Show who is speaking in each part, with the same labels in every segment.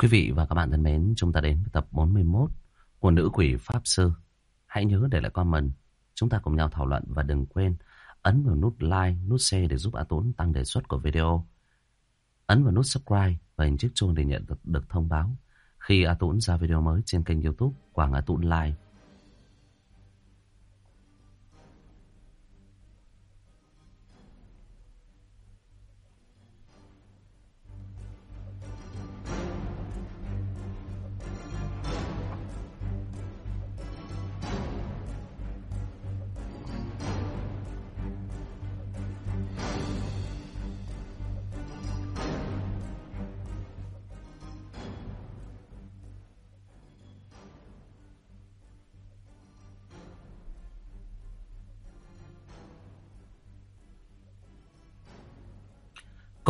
Speaker 1: Quý vị và các bạn thân mến, chúng ta đến với tập 41 của Nữ Quỷ Pháp Sư. Hãy nhớ để lại comment, chúng ta cùng nhau thảo luận và đừng quên ấn vào nút like, nút share để giúp A Tốn tăng đề xuất của video. Ấn vào nút subscribe và hình chiếc chuông để nhận được, được thông báo khi A Tốn ra video mới trên kênh youtube Quảng A Tốn Live.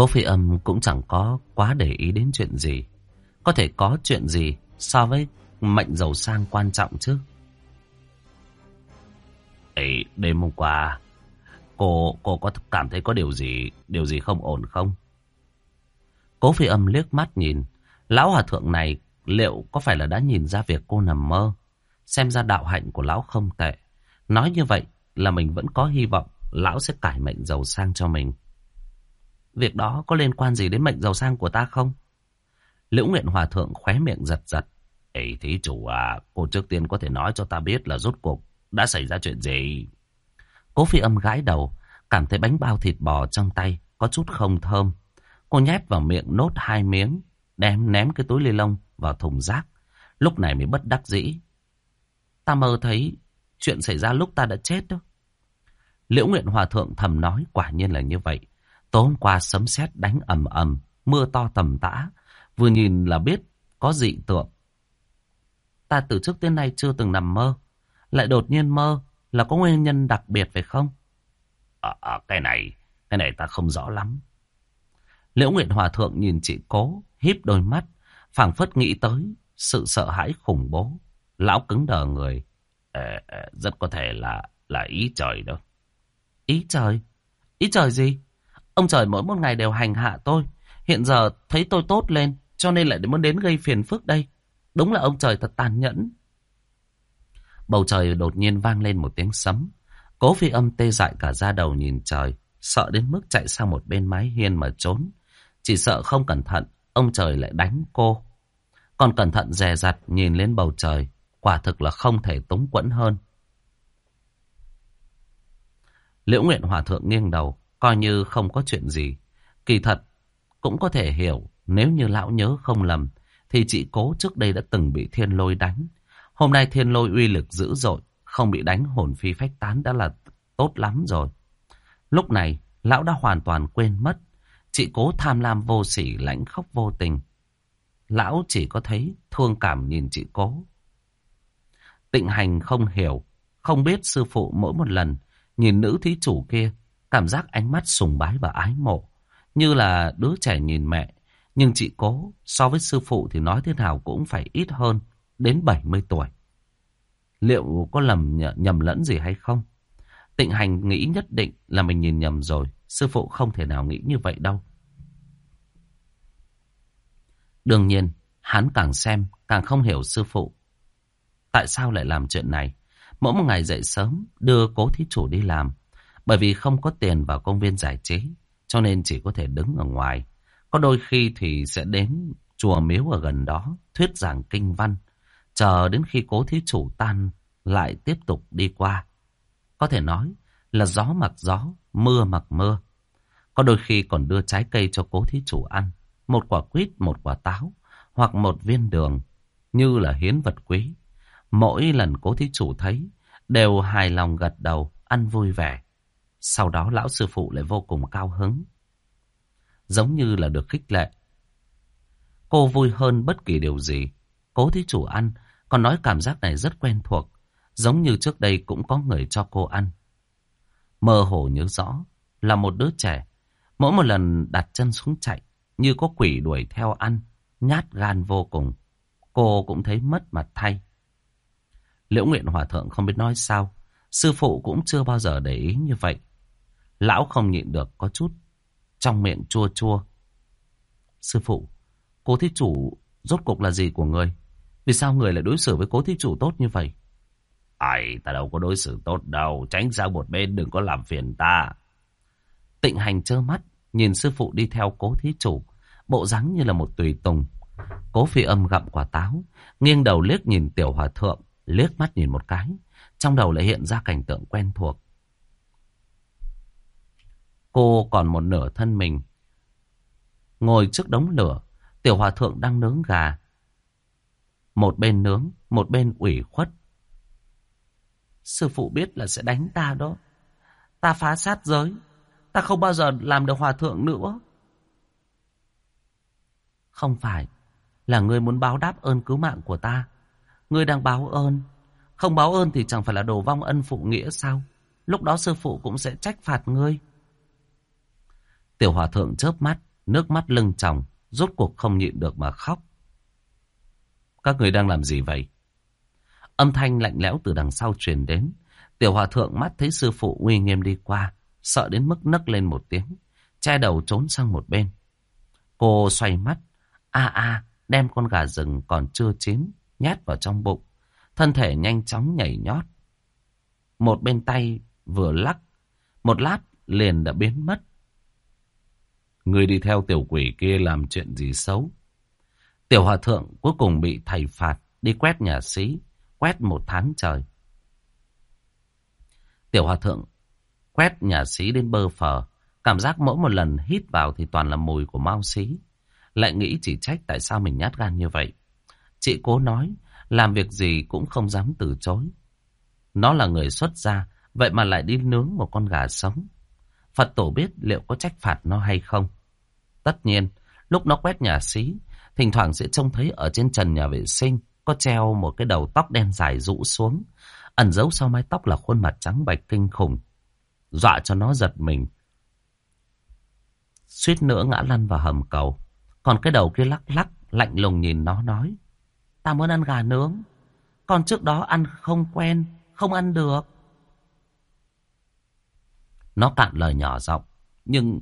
Speaker 1: Cố phi âm cũng chẳng có quá để ý đến chuyện gì. Có thể có chuyện gì so với mệnh giàu sang quan trọng chứ. Ấy, đêm hôm qua, cô cô có cảm thấy có điều gì, điều gì không ổn không? Cố phi âm liếc mắt nhìn, lão hòa thượng này liệu có phải là đã nhìn ra việc cô nằm mơ? Xem ra đạo hạnh của lão không tệ. Nói như vậy là mình vẫn có hy vọng lão sẽ cải mệnh giàu sang cho mình. Việc đó có liên quan gì đến mệnh giàu sang của ta không? Liễu Nguyện Hòa Thượng khóe miệng giật giật. Ê thí chủ à, cô trước tiên có thể nói cho ta biết là rốt cuộc đã xảy ra chuyện gì? Cố phi âm gãi đầu, cảm thấy bánh bao thịt bò trong tay có chút không thơm. Cô nhét vào miệng nốt hai miếng, đem ném cái túi ly lông vào thùng rác. Lúc này mới bất đắc dĩ. Ta mơ thấy chuyện xảy ra lúc ta đã chết đó. Liễu Nguyện Hòa Thượng thầm nói quả nhiên là như vậy. Tối hôm qua sấm sét đánh ầm ầm, mưa to tầm tã, vừa nhìn là biết có dị tượng. Ta từ trước đến nay chưa từng nằm mơ, lại đột nhiên mơ là có nguyên nhân đặc biệt phải không? À, à, cái này, cái này ta không rõ lắm. Liễu Nguyện Hòa Thượng nhìn chị cố, híp đôi mắt, phảng phất nghĩ tới sự sợ hãi khủng bố. Lão cứng đờ người. À, rất có thể là là ý trời đâu. Ý trời? Ý trời gì? Ông trời mỗi một ngày đều hành hạ tôi. Hiện giờ thấy tôi tốt lên, cho nên lại muốn đến gây phiền phức đây. Đúng là ông trời thật tàn nhẫn. Bầu trời đột nhiên vang lên một tiếng sấm. Cố phi âm tê dại cả da đầu nhìn trời, sợ đến mức chạy sang một bên mái hiên mà trốn. Chỉ sợ không cẩn thận, ông trời lại đánh cô. Còn cẩn thận dè dặt nhìn lên bầu trời, quả thực là không thể túng quẫn hơn. Liễu Nguyện Hòa Thượng nghiêng đầu, coi như không có chuyện gì. Kỳ thật, cũng có thể hiểu nếu như lão nhớ không lầm, thì chị cố trước đây đã từng bị thiên lôi đánh. Hôm nay thiên lôi uy lực dữ dội, không bị đánh hồn phi phách tán đã là tốt lắm rồi. Lúc này, lão đã hoàn toàn quên mất. Chị cố tham lam vô sỉ lãnh khóc vô tình. Lão chỉ có thấy thương cảm nhìn chị cố. Tịnh hành không hiểu, không biết sư phụ mỗi một lần nhìn nữ thí chủ kia Cảm giác ánh mắt sùng bái và ái mộ. Như là đứa trẻ nhìn mẹ. Nhưng chị cố so với sư phụ thì nói thế nào cũng phải ít hơn. Đến 70 tuổi. Liệu có lầm nhầm lẫn gì hay không? Tịnh hành nghĩ nhất định là mình nhìn nhầm rồi. Sư phụ không thể nào nghĩ như vậy đâu. Đương nhiên, hắn càng xem càng không hiểu sư phụ. Tại sao lại làm chuyện này? Mỗi một ngày dậy sớm, đưa cố thí chủ đi làm. Bởi vì không có tiền vào công viên giải trí, cho nên chỉ có thể đứng ở ngoài. Có đôi khi thì sẽ đến chùa miếu ở gần đó, thuyết giảng kinh văn, chờ đến khi cố thí chủ tan lại tiếp tục đi qua. Có thể nói là gió mặc gió, mưa mặc mưa. Có đôi khi còn đưa trái cây cho cố thí chủ ăn, một quả quýt, một quả táo, hoặc một viên đường, như là hiến vật quý. Mỗi lần cố thí chủ thấy, đều hài lòng gật đầu, ăn vui vẻ. Sau đó lão sư phụ lại vô cùng cao hứng. Giống như là được khích lệ. Cô vui hơn bất kỳ điều gì. Cố thí chủ ăn, còn nói cảm giác này rất quen thuộc. Giống như trước đây cũng có người cho cô ăn. Mơ hồ nhớ rõ là một đứa trẻ. Mỗi một lần đặt chân xuống chạy, như có quỷ đuổi theo ăn, nhát gan vô cùng. Cô cũng thấy mất mặt thay. Liễu Nguyện Hòa Thượng không biết nói sao. Sư phụ cũng chưa bao giờ để ý như vậy. Lão không nhịn được có chút trong miệng chua chua. Sư phụ, cô thí chủ Rốt cuộc là gì của người? Vì sao người lại đối xử với cố thí chủ tốt như vậy?
Speaker 2: Ai, ta đâu có đối xử tốt đâu. Tránh sang một bên đừng có làm phiền ta.
Speaker 1: Tịnh hành trơ mắt, nhìn sư phụ đi theo cố thí chủ. Bộ dáng như là một tùy tùng. Cố phi âm gặm quả táo, nghiêng đầu liếc nhìn tiểu hòa thượng, liếc mắt nhìn một cái. Trong đầu lại hiện ra cảnh tượng quen thuộc. Cô còn một nửa thân mình. Ngồi trước đống lửa, tiểu hòa thượng đang nướng gà. Một bên nướng, một bên ủy khuất. Sư phụ biết là sẽ đánh ta đó. Ta phá sát giới. Ta không bao giờ làm được hòa thượng nữa. Không phải là ngươi muốn báo đáp ơn cứu mạng của ta. Ngươi đang báo ơn. Không báo ơn thì chẳng phải là đồ vong ân phụ nghĩa sao? Lúc đó sư phụ cũng sẽ trách phạt ngươi. Tiểu hòa thượng chớp mắt, nước mắt lưng tròng, rốt cuộc không nhịn được mà khóc. Các người đang làm gì vậy? Âm thanh lạnh lẽo từ đằng sau truyền đến. Tiểu hòa thượng mắt thấy sư phụ uy nghiêm đi qua, sợ đến mức nấc lên một tiếng, che đầu trốn sang một bên. Cô xoay mắt, a a, đem con gà rừng còn chưa chín, nhét vào trong bụng. Thân thể nhanh chóng nhảy nhót. Một bên tay vừa lắc, một lát liền đã biến mất. Người đi theo tiểu quỷ kia làm chuyện gì xấu? Tiểu hòa thượng cuối cùng bị thầy phạt đi quét nhà sĩ, quét một tháng trời. Tiểu hòa thượng quét nhà sĩ đến bơ phờ, cảm giác mỗi một lần hít vào thì toàn là mùi của mau xí. Lại nghĩ chỉ trách tại sao mình nhát gan như vậy. Chị cố nói, làm việc gì cũng không dám từ chối. Nó là người xuất gia, vậy mà lại đi nướng một con gà sống. Phật tổ biết liệu có trách phạt nó hay không. Tất nhiên, lúc nó quét nhà xí, thỉnh thoảng sẽ trông thấy ở trên trần nhà vệ sinh có treo một cái đầu tóc đen dài rũ xuống. Ẩn giấu sau mái tóc là khuôn mặt trắng bạch kinh khủng. Dọa cho nó giật mình. Suýt nữa ngã lăn vào hầm cầu. Còn cái đầu kia lắc lắc, lạnh lùng nhìn nó nói. Ta muốn ăn gà nướng. Còn trước đó ăn không quen, không ăn được. Nó cạn lời nhỏ giọng. Nhưng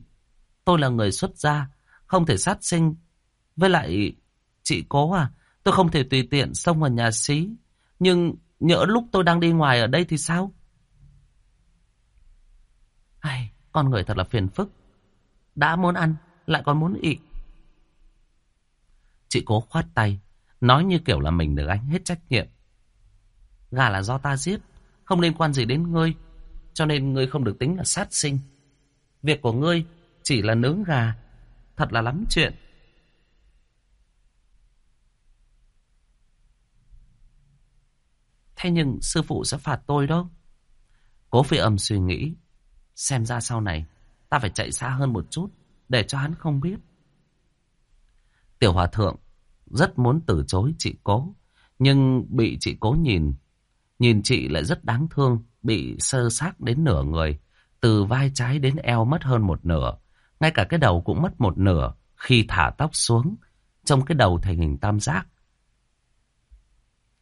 Speaker 1: tôi là người xuất gia, không thể sát sinh. Với lại, chị cố à, tôi không thể tùy tiện xông vào nhà xí. Nhưng nhỡ lúc tôi đang đi ngoài ở đây thì sao? Ai, con người thật là phiền phức. Đã muốn ăn, lại còn muốn ị. Chị cố khoát tay, nói như kiểu là mình được anh hết trách nhiệm. Gà là do ta giết, không liên quan gì đến ngươi, cho nên ngươi không được tính là sát sinh. Việc của ngươi chỉ là nướng gà, thật là lắm chuyện. Thế nhưng sư phụ sẽ phạt tôi đó. Cố phi âm suy nghĩ, xem ra sau này ta phải chạy xa hơn một chút để cho hắn không biết. Tiểu hòa thượng rất muốn từ chối chị cố, nhưng bị chị cố nhìn. Nhìn chị lại rất đáng thương, bị sơ xác đến nửa người, từ vai trái đến eo mất hơn một nửa. Ngay cả cái đầu cũng mất một nửa khi thả tóc xuống, trong cái đầu thành hình tam giác.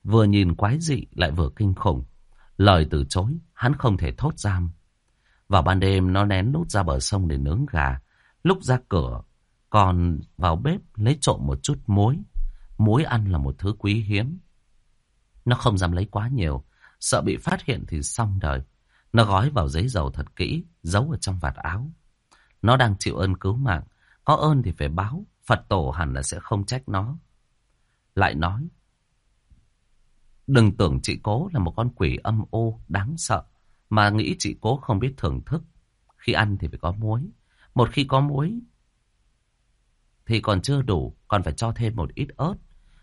Speaker 1: Vừa nhìn quái dị lại vừa kinh khủng. Lời từ chối, hắn không thể thốt giam. Vào ban đêm nó nén nút ra bờ sông để nướng gà. Lúc ra cửa, còn vào bếp lấy trộm một chút muối. Muối ăn là một thứ quý hiếm. Nó không dám lấy quá nhiều, sợ bị phát hiện thì xong đời. Nó gói vào giấy dầu thật kỹ, giấu ở trong vạt áo. Nó đang chịu ơn cứu mạng, có ơn thì phải báo, Phật tổ hẳn là sẽ không trách nó. Lại nói, đừng tưởng chị cố là một con quỷ âm ô đáng sợ, mà nghĩ chị cố không biết thưởng thức. Khi ăn thì phải có muối, một khi có muối thì còn chưa đủ, còn phải cho thêm một ít ớt,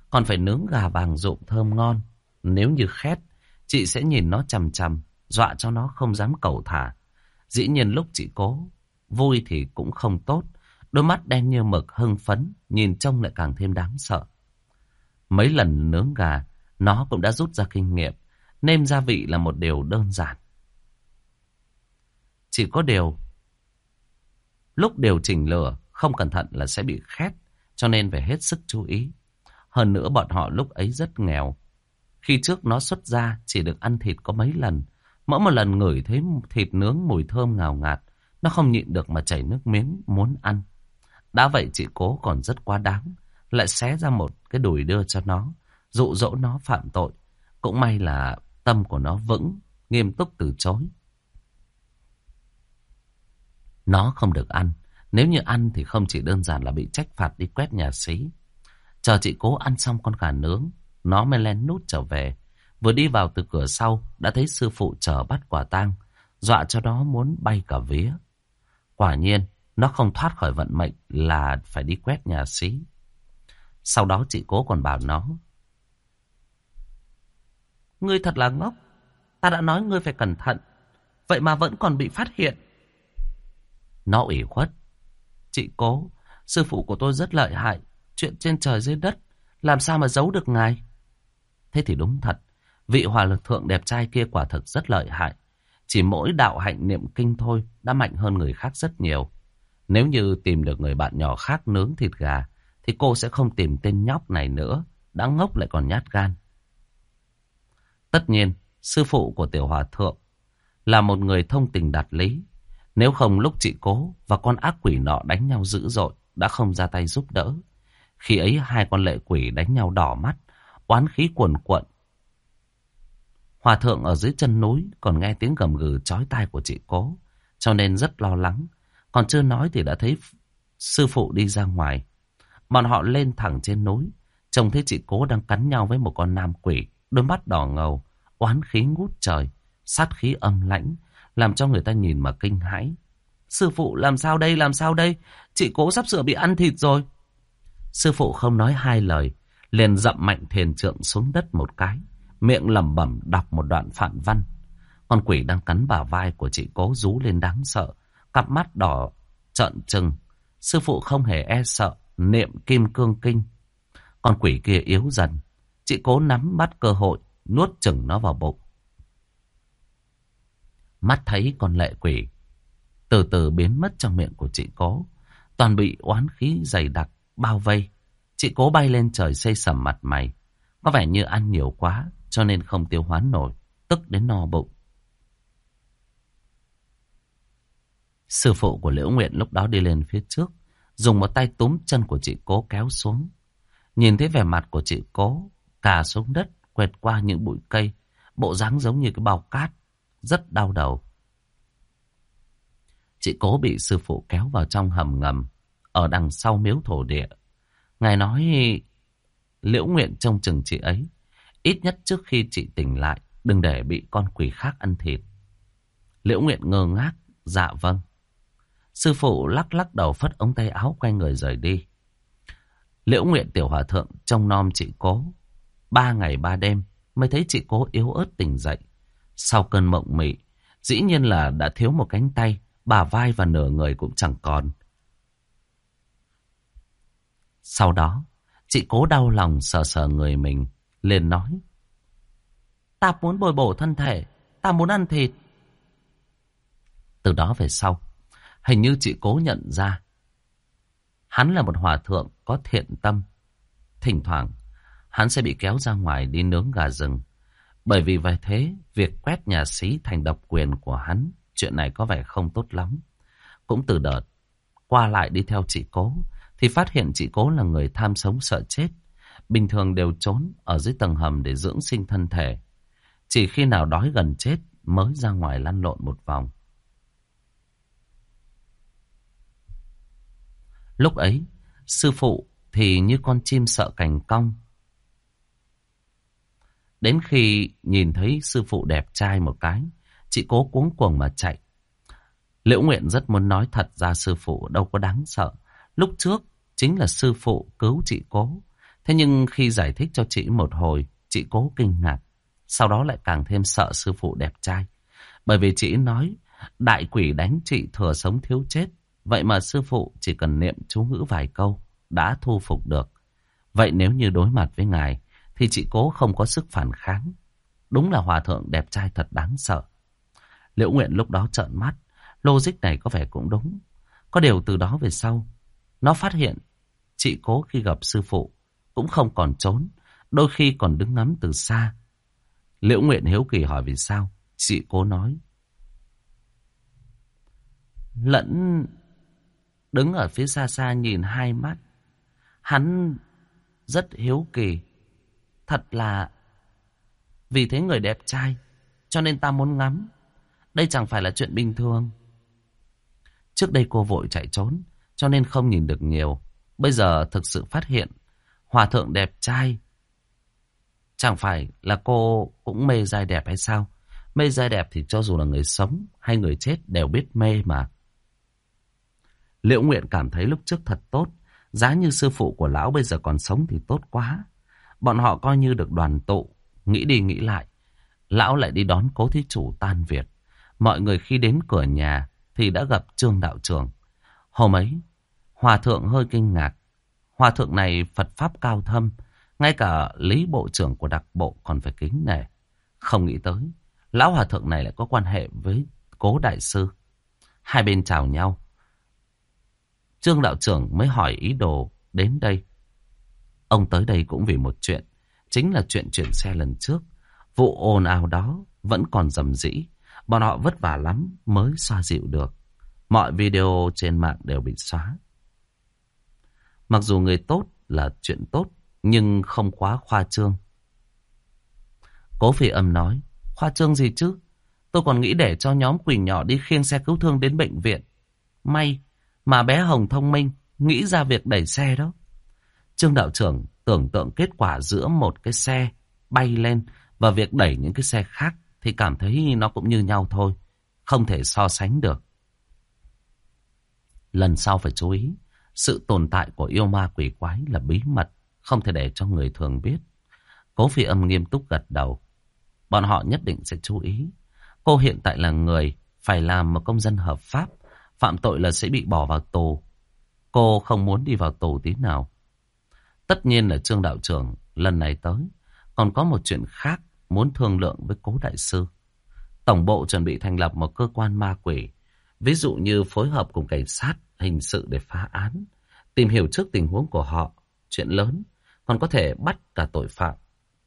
Speaker 1: còn phải nướng gà vàng rụm thơm ngon. Nếu như khét, chị sẽ nhìn nó chằm chằm, dọa cho nó không dám cầu thả. Dĩ nhiên lúc chị cố, vui thì cũng không tốt, đôi mắt đen như mực hưng phấn, nhìn trông lại càng thêm đáng sợ. Mấy lần nướng gà, nó cũng đã rút ra kinh nghiệm, nêm gia vị là một điều đơn giản. Chỉ có điều, lúc điều chỉnh lửa, không cẩn thận là sẽ bị khét, cho nên phải hết sức chú ý. Hơn nữa bọn họ lúc ấy rất nghèo. Khi trước nó xuất ra chỉ được ăn thịt có mấy lần. Mỗi một lần ngửi thấy thịt nướng mùi thơm ngào ngạt, nó không nhịn được mà chảy nước miếng muốn ăn. Đã vậy chị cố còn rất quá đáng, lại xé ra một cái đùi đưa cho nó, dụ dỗ nó phạm tội. Cũng may là tâm của nó vững, nghiêm túc từ chối. Nó không được ăn. Nếu như ăn thì không chỉ đơn giản là bị trách phạt đi quét nhà xí. Chờ chị cố ăn xong con gà nướng, nó mới len nút trở về. Vừa đi vào từ cửa sau, đã thấy sư phụ chờ bắt quả tang, dọa cho nó muốn bay cả vía. Quả nhiên, nó không thoát khỏi vận mệnh là phải đi quét nhà xí. Sau đó chị cố còn bảo nó. Ngươi thật là ngốc. Ta đã nói ngươi phải cẩn thận. Vậy mà vẫn còn bị phát hiện. Nó ủy khuất. Chị cố, sư phụ của tôi rất lợi hại. Chuyện trên trời dưới đất, làm sao mà giấu được ngài? Thế thì đúng thật. Vị hòa lực thượng đẹp trai kia quả thực rất lợi hại. Chỉ mỗi đạo hạnh niệm kinh thôi đã mạnh hơn người khác rất nhiều. Nếu như tìm được người bạn nhỏ khác nướng thịt gà, thì cô sẽ không tìm tên nhóc này nữa. Đã ngốc lại còn nhát gan. Tất nhiên, sư phụ của tiểu hòa thượng là một người thông tình đạt lý. Nếu không lúc chị cố và con ác quỷ nọ đánh nhau dữ dội, đã không ra tay giúp đỡ. Khi ấy hai con lệ quỷ đánh nhau đỏ mắt, oán khí cuồn cuộn. Hòa thượng ở dưới chân núi còn nghe tiếng gầm gừ chói tai của chị cố, cho nên rất lo lắng. Còn chưa nói thì đã thấy sư phụ đi ra ngoài. Bọn họ lên thẳng trên núi, trông thấy chị cố đang cắn nhau với một con nam quỷ, đôi mắt đỏ ngầu, oán khí ngút trời, sát khí âm lãnh, làm cho người ta nhìn mà kinh hãi. Sư phụ làm sao đây, làm sao đây? Chị cố sắp sửa bị ăn thịt rồi. Sư phụ không nói hai lời, liền dậm mạnh thiền trượng xuống đất một cái, miệng lẩm bẩm đọc một đoạn phản văn. Con quỷ đang cắn bả vai của chị cố rú lên đáng sợ, cặp mắt đỏ trợn trừng. Sư phụ không hề e sợ, niệm kim cương kinh. Con quỷ kia yếu dần, chị cố nắm bắt cơ hội, nuốt chừng nó vào bụng. Mắt thấy con lệ quỷ từ từ biến mất trong miệng của chị cố. Toàn bị oán khí dày đặc, bao vây. Chị cố bay lên trời xây sầm mặt mày. Có vẻ như ăn nhiều quá, cho nên không tiêu hóa nổi, tức đến no bụng. Sư phụ của Liễu Nguyện lúc đó đi lên phía trước, dùng một tay túm chân của chị cố kéo xuống. Nhìn thấy vẻ mặt của chị cố, cà xuống đất, quẹt qua những bụi cây, bộ dáng giống như cái bao cát, rất đau đầu. Chị cố bị sư phụ kéo vào trong hầm ngầm, ở đằng sau miếu thổ địa. Ngài nói, liễu nguyện trông chừng chị ấy, ít nhất trước khi chị tỉnh lại, đừng để bị con quỷ khác ăn thịt. Liễu nguyện ngơ ngác, dạ vâng. Sư phụ lắc lắc đầu phất ống tay áo quay người rời đi. Liễu nguyện tiểu hòa thượng trông nom chị cố. Ba ngày ba đêm mới thấy chị cố yếu ớt tỉnh dậy. Sau cơn mộng mị, dĩ nhiên là đã thiếu một cánh tay, bà vai và nửa người cũng chẳng còn. Sau đó, chị cố đau lòng sờ sờ người mình, liền nói. Ta muốn bồi bổ thân thể, ta muốn ăn thịt. Từ đó về sau, hình như chị cố nhận ra. Hắn là một hòa thượng có thiện tâm. Thỉnh thoảng, hắn sẽ bị kéo ra ngoài đi nướng gà rừng. Bởi vì vậy thế, việc quét nhà xí thành độc quyền của hắn, chuyện này có vẻ không tốt lắm. Cũng từ đợt, qua lại đi theo chị cố, thì phát hiện chị cố là người tham sống sợ chết. Bình thường đều trốn ở dưới tầng hầm để dưỡng sinh thân thể. Chỉ khi nào đói gần chết mới ra ngoài lăn lộn một vòng. Lúc ấy, sư phụ thì như con chim sợ cành cong, Đến khi nhìn thấy sư phụ đẹp trai một cái, chị cố cuống cuồng mà chạy. Liễu Nguyện rất muốn nói thật ra sư phụ đâu có đáng sợ. Lúc trước chính là sư phụ cứu chị cố. Thế nhưng khi giải thích cho chị một hồi, chị cố kinh ngạc. Sau đó lại càng thêm sợ sư phụ đẹp trai. Bởi vì chị nói đại quỷ đánh chị thừa sống thiếu chết. Vậy mà sư phụ chỉ cần niệm chú ngữ vài câu đã thu phục được. Vậy nếu như đối mặt với ngài, thì chị cố không có sức phản kháng. Đúng là hòa thượng đẹp trai thật đáng sợ. Liễu Nguyện lúc đó trợn mắt, logic này có vẻ cũng đúng. Có điều từ đó về sau, nó phát hiện chị cố khi gặp sư phụ cũng không còn trốn, đôi khi còn đứng ngắm từ xa. Liễu Nguyện hiếu kỳ hỏi vì sao, chị cố nói. Lẫn đứng ở phía xa xa nhìn hai mắt, hắn rất hiếu kỳ. Thật là vì thế người đẹp trai, cho nên ta muốn ngắm. Đây chẳng phải là chuyện bình thường. Trước đây cô vội chạy trốn, cho nên không nhìn được nhiều. Bây giờ thực sự phát hiện, hòa thượng đẹp trai. Chẳng phải là cô cũng mê giai đẹp hay sao? Mê giai đẹp thì cho dù là người sống hay người chết đều biết mê mà. Liễu Nguyện cảm thấy lúc trước thật tốt. Giá như sư phụ của lão bây giờ còn sống thì tốt quá. Bọn họ coi như được đoàn tụ. Nghĩ đi nghĩ lại. Lão lại đi đón cố thí chủ tan Việt. Mọi người khi đến cửa nhà thì đã gặp Trương Đạo Trường. Hôm ấy, Hòa Thượng hơi kinh ngạc. Hòa Thượng này Phật Pháp cao thâm. Ngay cả Lý Bộ trưởng của đặc bộ còn phải kính nể. Không nghĩ tới, Lão Hòa Thượng này lại có quan hệ với Cố Đại Sư. Hai bên chào nhau. Trương đạo trưởng mới hỏi ý đồ đến đây. Ông tới đây cũng vì một chuyện. Chính là chuyện chuyển xe lần trước. Vụ ồn ào đó vẫn còn dầm dĩ. Bọn họ vất vả lắm mới xoa dịu được. Mọi video trên mạng đều bị xóa. Mặc dù người tốt là chuyện tốt, nhưng không quá khoa trương. Cố phi âm nói, khoa trương gì chứ? Tôi còn nghĩ để cho nhóm quỷ nhỏ đi khiêng xe cứu thương đến bệnh viện. May mà bé Hồng thông minh, nghĩ ra việc đẩy xe đó. Trương đạo trưởng tưởng tượng kết quả giữa một cái xe bay lên và việc đẩy những cái xe khác thì cảm thấy nó cũng như nhau thôi. Không thể so sánh được. Lần sau phải chú ý, sự tồn tại của yêu ma quỷ quái là bí mật, không thể để cho người thường biết. Cố phi âm nghiêm túc gật đầu. Bọn họ nhất định sẽ chú ý. Cô hiện tại là người, phải làm một công dân hợp pháp, Phạm tội là sẽ bị bỏ vào tù. Cô không muốn đi vào tù tí nào. Tất nhiên là Trương Đạo trưởng lần này tới. Còn có một chuyện khác muốn thương lượng với cố đại sư. Tổng bộ chuẩn bị thành lập một cơ quan ma quỷ. Ví dụ như phối hợp cùng cảnh sát, hình sự để phá án. Tìm hiểu trước tình huống của họ. Chuyện lớn. Còn có thể bắt cả tội phạm.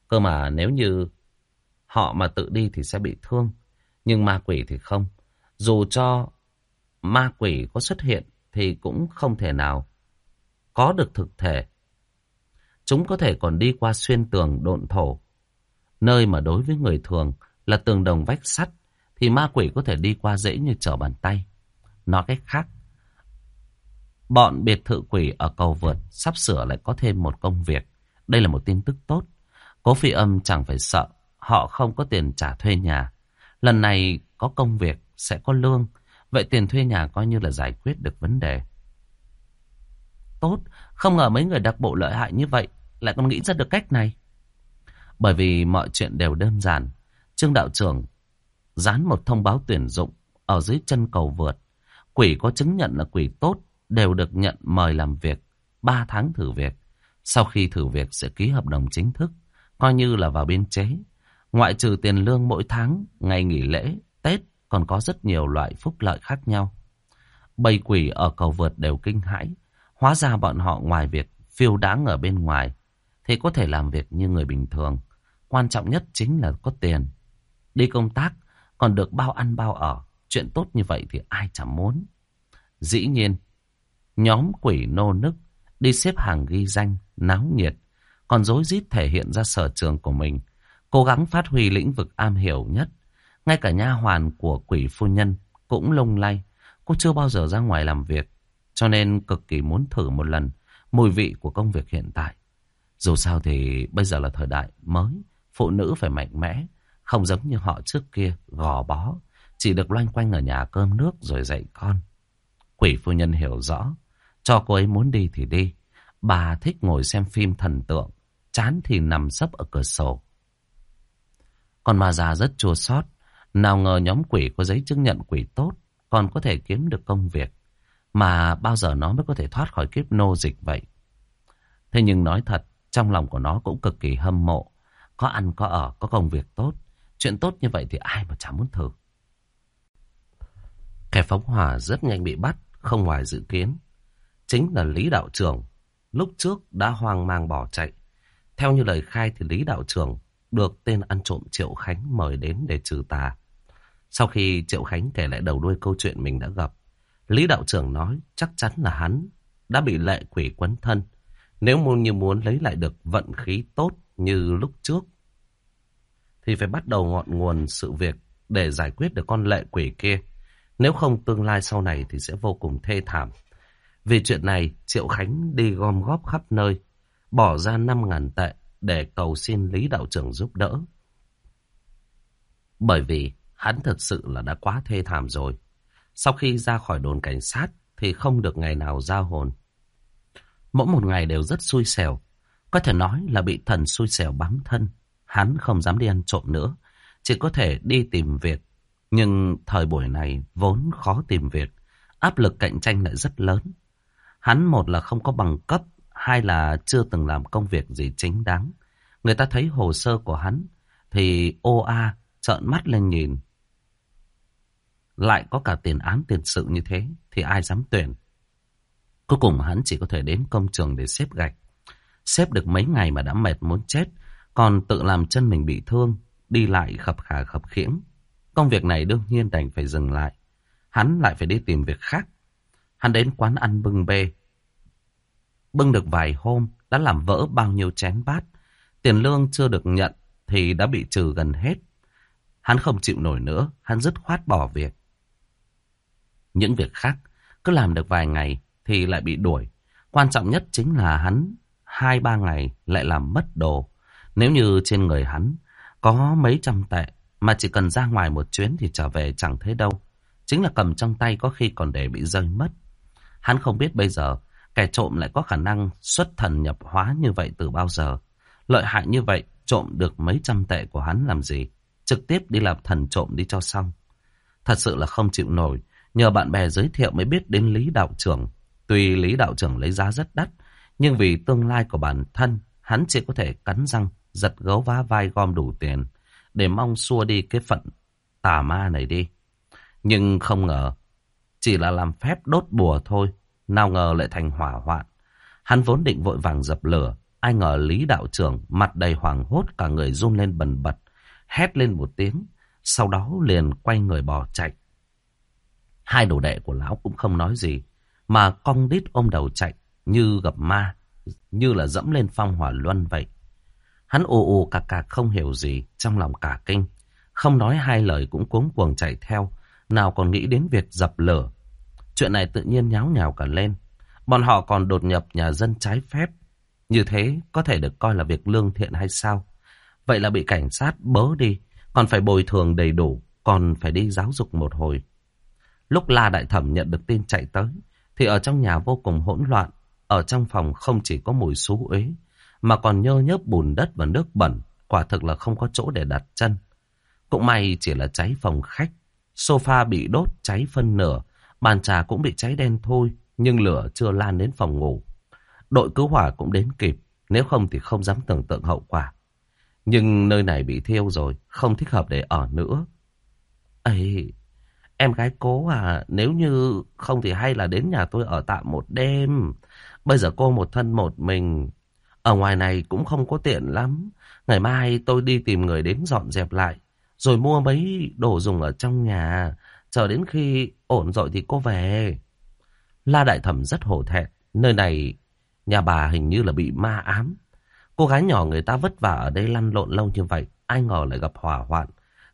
Speaker 1: Cơ mà nếu như họ mà tự đi thì sẽ bị thương. Nhưng ma quỷ thì không. Dù cho ma quỷ có xuất hiện thì cũng không thể nào có được thực thể. Chúng có thể còn đi qua xuyên tường độn thổ. Nơi mà đối với người thường là tường đồng vách sắt thì ma quỷ có thể đi qua dễ như trở bàn tay. Nói cách khác, bọn biệt thự quỷ ở cầu vượt sắp sửa lại có thêm một công việc. Đây là một tin tức tốt. Cố phi âm chẳng phải sợ, họ không có tiền trả thuê nhà. Lần này có công việc, sẽ có lương, Vậy tiền thuê nhà coi như là giải quyết được vấn đề. Tốt, không ngờ mấy người đặc bộ lợi hại như vậy lại còn nghĩ ra được cách này. Bởi vì mọi chuyện đều đơn giản. Trương đạo trưởng dán một thông báo tuyển dụng ở dưới chân cầu vượt. Quỷ có chứng nhận là quỷ tốt đều được nhận mời làm việc 3 tháng thử việc. Sau khi thử việc sẽ ký hợp đồng chính thức, coi như là vào biên chế. Ngoại trừ tiền lương mỗi tháng, ngày nghỉ lễ, Tết còn có rất nhiều loại phúc lợi khác nhau. Bầy quỷ ở cầu vượt đều kinh hãi. Hóa ra bọn họ ngoài việc phiêu đáng ở bên ngoài, thì có thể làm việc như người bình thường. Quan trọng nhất chính là có tiền. Đi công tác, còn được bao ăn bao ở. Chuyện tốt như vậy thì ai chẳng muốn. Dĩ nhiên, nhóm quỷ nô nức đi xếp hàng ghi danh, náo nhiệt, còn dối rít thể hiện ra sở trường của mình, cố gắng phát huy lĩnh vực am hiểu nhất ngay cả nha hoàn của quỷ phu nhân cũng lung lay. Cô chưa bao giờ ra ngoài làm việc, cho nên cực kỳ muốn thử một lần mùi vị của công việc hiện tại. Dù sao thì bây giờ là thời đại mới, phụ nữ phải mạnh mẽ, không giống như họ trước kia, gò bó, chỉ được loanh quanh ở nhà cơm nước rồi dạy con. Quỷ phu nhân hiểu rõ, cho cô ấy muốn đi thì đi. Bà thích ngồi xem phim thần tượng, chán thì nằm sấp ở cửa sổ. Còn ma già rất chua xót nào ngờ nhóm quỷ có giấy chứng nhận quỷ tốt, còn có thể kiếm được công việc. Mà bao giờ nó mới có thể thoát khỏi kiếp nô dịch vậy? Thế nhưng nói thật, trong lòng của nó cũng cực kỳ hâm mộ. Có ăn có ở, có công việc tốt. Chuyện tốt như vậy thì ai mà chẳng muốn thử. Kẻ phóng hỏa rất nhanh bị bắt, không ngoài dự kiến. Chính là Lý Đạo Trường. Lúc trước đã hoang mang bỏ chạy. Theo như lời khai thì Lý Đạo Trường được tên ăn trộm Triệu Khánh mời đến để trừ tà. Sau khi Triệu Khánh kể lại đầu đuôi câu chuyện mình đã gặp, Lý đạo Trường nói chắc chắn là hắn đã bị lệ quỷ quấn thân. Nếu muốn như muốn lấy lại được vận khí tốt như lúc trước, thì phải bắt đầu ngọn nguồn sự việc để giải quyết được con lệ quỷ kia. Nếu không tương lai sau này thì sẽ vô cùng thê thảm. Vì chuyện này, Triệu Khánh đi gom góp khắp nơi, bỏ ra 5.000 tệ để cầu xin Lý Đạo trưởng giúp đỡ. Bởi vì hắn thật sự là đã quá thê thảm rồi. Sau khi ra khỏi đồn cảnh sát thì không được ngày nào ra hồn. Mỗi một ngày đều rất xui xẻo. Có thể nói là bị thần xui xẻo bám thân. Hắn không dám đi ăn trộm nữa. Chỉ có thể đi tìm việc. Nhưng thời buổi này vốn khó tìm việc. Áp lực cạnh tranh lại rất lớn. Hắn một là không có bằng cấp. Hai là chưa từng làm công việc gì chính đáng. Người ta thấy hồ sơ của hắn. Thì ô a, trợn mắt lên nhìn. Lại có cả tiền án tiền sự như thế. Thì ai dám tuyển. Cuối cùng hắn chỉ có thể đến công trường để xếp gạch. Xếp được mấy ngày mà đã mệt muốn chết. Còn tự làm chân mình bị thương. Đi lại khập khà khập khiễng. Công việc này đương nhiên đành phải dừng lại. Hắn lại phải đi tìm việc khác. Hắn đến quán ăn bưng bê. Bưng được vài hôm. Đã làm vỡ bao nhiêu chén bát. Tiền lương chưa được nhận. Thì đã bị trừ gần hết. Hắn không chịu nổi nữa. Hắn dứt khoát bỏ việc. Những việc khác. Cứ làm được vài ngày thì lại bị đuổi. Quan trọng nhất chính là hắn hai ba ngày lại làm mất đồ. Nếu như trên người hắn có mấy trăm tệ mà chỉ cần ra ngoài một chuyến thì trở về chẳng thấy đâu. Chính là cầm trong tay có khi còn để bị rơi mất. Hắn không biết bây giờ kẻ trộm lại có khả năng xuất thần nhập hóa như vậy từ bao giờ. Lợi hại như vậy trộm được mấy trăm tệ của hắn làm gì. Trực tiếp đi làm thần trộm đi cho xong. Thật sự là không chịu nổi. Nhờ bạn bè giới thiệu mới biết đến Lý Đạo trưởng. Tuy Lý đạo trưởng lấy giá rất đắt, nhưng vì tương lai của bản thân, hắn chỉ có thể cắn răng, giật gấu vá vai gom đủ tiền, để mong xua đi cái phận tà ma này đi. Nhưng không ngờ, chỉ là làm phép đốt bùa thôi, nào ngờ lại thành hỏa hoạn. Hắn vốn định vội vàng dập lửa, ai ngờ Lý đạo trưởng mặt đầy hoảng hốt cả người run lên bần bật, hét lên một tiếng, sau đó liền quay người bỏ chạy. Hai đồ đệ của lão cũng không nói gì, mà cong đít ôm đầu chạy như gặp ma, như là dẫm lên phong hỏa luân vậy. Hắn ù ù cạc cạc không hiểu gì, trong lòng cả kinh. Không nói hai lời cũng cuống cuồng chạy theo, nào còn nghĩ đến việc dập lửa. Chuyện này tự nhiên nháo nhào cả lên. Bọn họ còn đột nhập nhà dân trái phép. Như thế có thể được coi là việc lương thiện hay sao? Vậy là bị cảnh sát bớ đi, còn phải bồi thường đầy đủ, còn phải đi giáo dục một hồi. Lúc La Đại Thẩm nhận được tin chạy tới, thì ở trong nhà vô cùng hỗn loạn. Ở trong phòng không chỉ có mùi xú uế, mà còn nhơ nhớp bùn đất và nước bẩn, quả thực là không có chỗ để đặt chân. Cũng may chỉ là cháy phòng khách, sofa bị đốt cháy phân nửa, bàn trà cũng bị cháy đen thôi, nhưng lửa chưa lan đến phòng ngủ. Đội cứu hỏa cũng đến kịp, nếu không thì không dám tưởng tượng hậu quả. Nhưng nơi này bị thiêu rồi, không thích hợp để ở nữa. Ấy, Em gái cố à, nếu như không thì hay là đến nhà tôi ở tạm một đêm. Bây giờ cô một thân một mình. Ở ngoài này cũng không có tiện lắm. Ngày mai tôi đi tìm người đến dọn dẹp lại. Rồi mua mấy đồ dùng ở trong nhà. Chờ đến khi ổn rồi thì cô về. La Đại Thẩm rất hổ thẹn. Nơi này, nhà bà hình như là bị ma ám. Cô gái nhỏ người ta vất vả ở đây lăn lộn lâu như vậy. Ai ngờ lại gặp hỏa hoạn.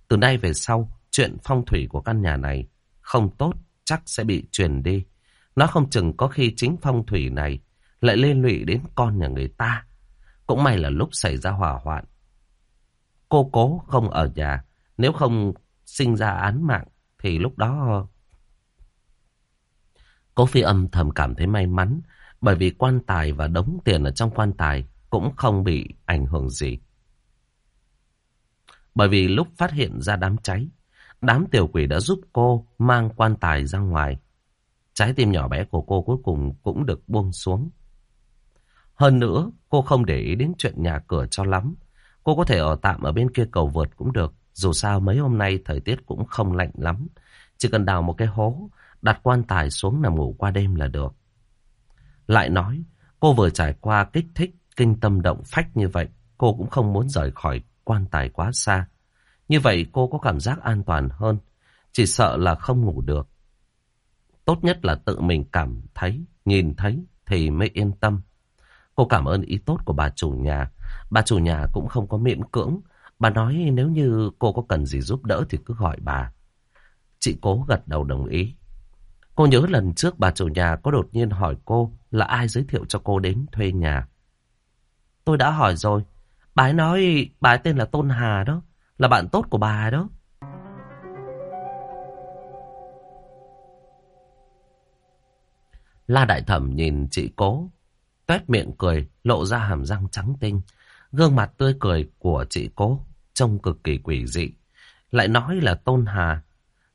Speaker 1: Từ nay về sau, Chuyện phong thủy của căn nhà này không tốt chắc sẽ bị truyền đi. Nó không chừng có khi chính phong thủy này lại liên lụy đến con nhà người ta. Cũng may là lúc xảy ra hỏa hoạn. Cô cố không ở nhà. Nếu không sinh ra án mạng thì lúc đó... Cố phi âm thầm cảm thấy may mắn bởi vì quan tài và đống tiền ở trong quan tài cũng không bị ảnh hưởng gì. Bởi vì lúc phát hiện ra đám cháy, Đám tiểu quỷ đã giúp cô mang quan tài ra ngoài. Trái tim nhỏ bé của cô cuối cùng cũng được buông xuống. Hơn nữa, cô không để ý đến chuyện nhà cửa cho lắm. Cô có thể ở tạm ở bên kia cầu vượt cũng được. Dù sao mấy hôm nay thời tiết cũng không lạnh lắm. Chỉ cần đào một cái hố, đặt quan tài xuống nằm ngủ qua đêm là được. Lại nói, cô vừa trải qua kích thích, kinh tâm động phách như vậy. Cô cũng không muốn rời khỏi quan tài quá xa. Như vậy cô có cảm giác an toàn hơn. Chỉ sợ là không ngủ được. Tốt nhất là tự mình cảm thấy, nhìn thấy thì mới yên tâm. Cô cảm ơn ý tốt của bà chủ nhà. Bà chủ nhà cũng không có miễn cưỡng. Bà nói nếu như cô có cần gì giúp đỡ thì cứ gọi bà. Chị cố gật đầu đồng ý. Cô nhớ lần trước bà chủ nhà có đột nhiên hỏi cô là ai giới thiệu cho cô đến thuê nhà. Tôi đã hỏi rồi. Bà ấy nói bà ấy tên là Tôn Hà đó. Là bạn tốt của bà đó. La Đại Thẩm nhìn chị cố. Tuét miệng cười, lộ ra hàm răng trắng tinh. Gương mặt tươi cười của chị cố trông cực kỳ quỷ dị. Lại nói là Tôn Hà.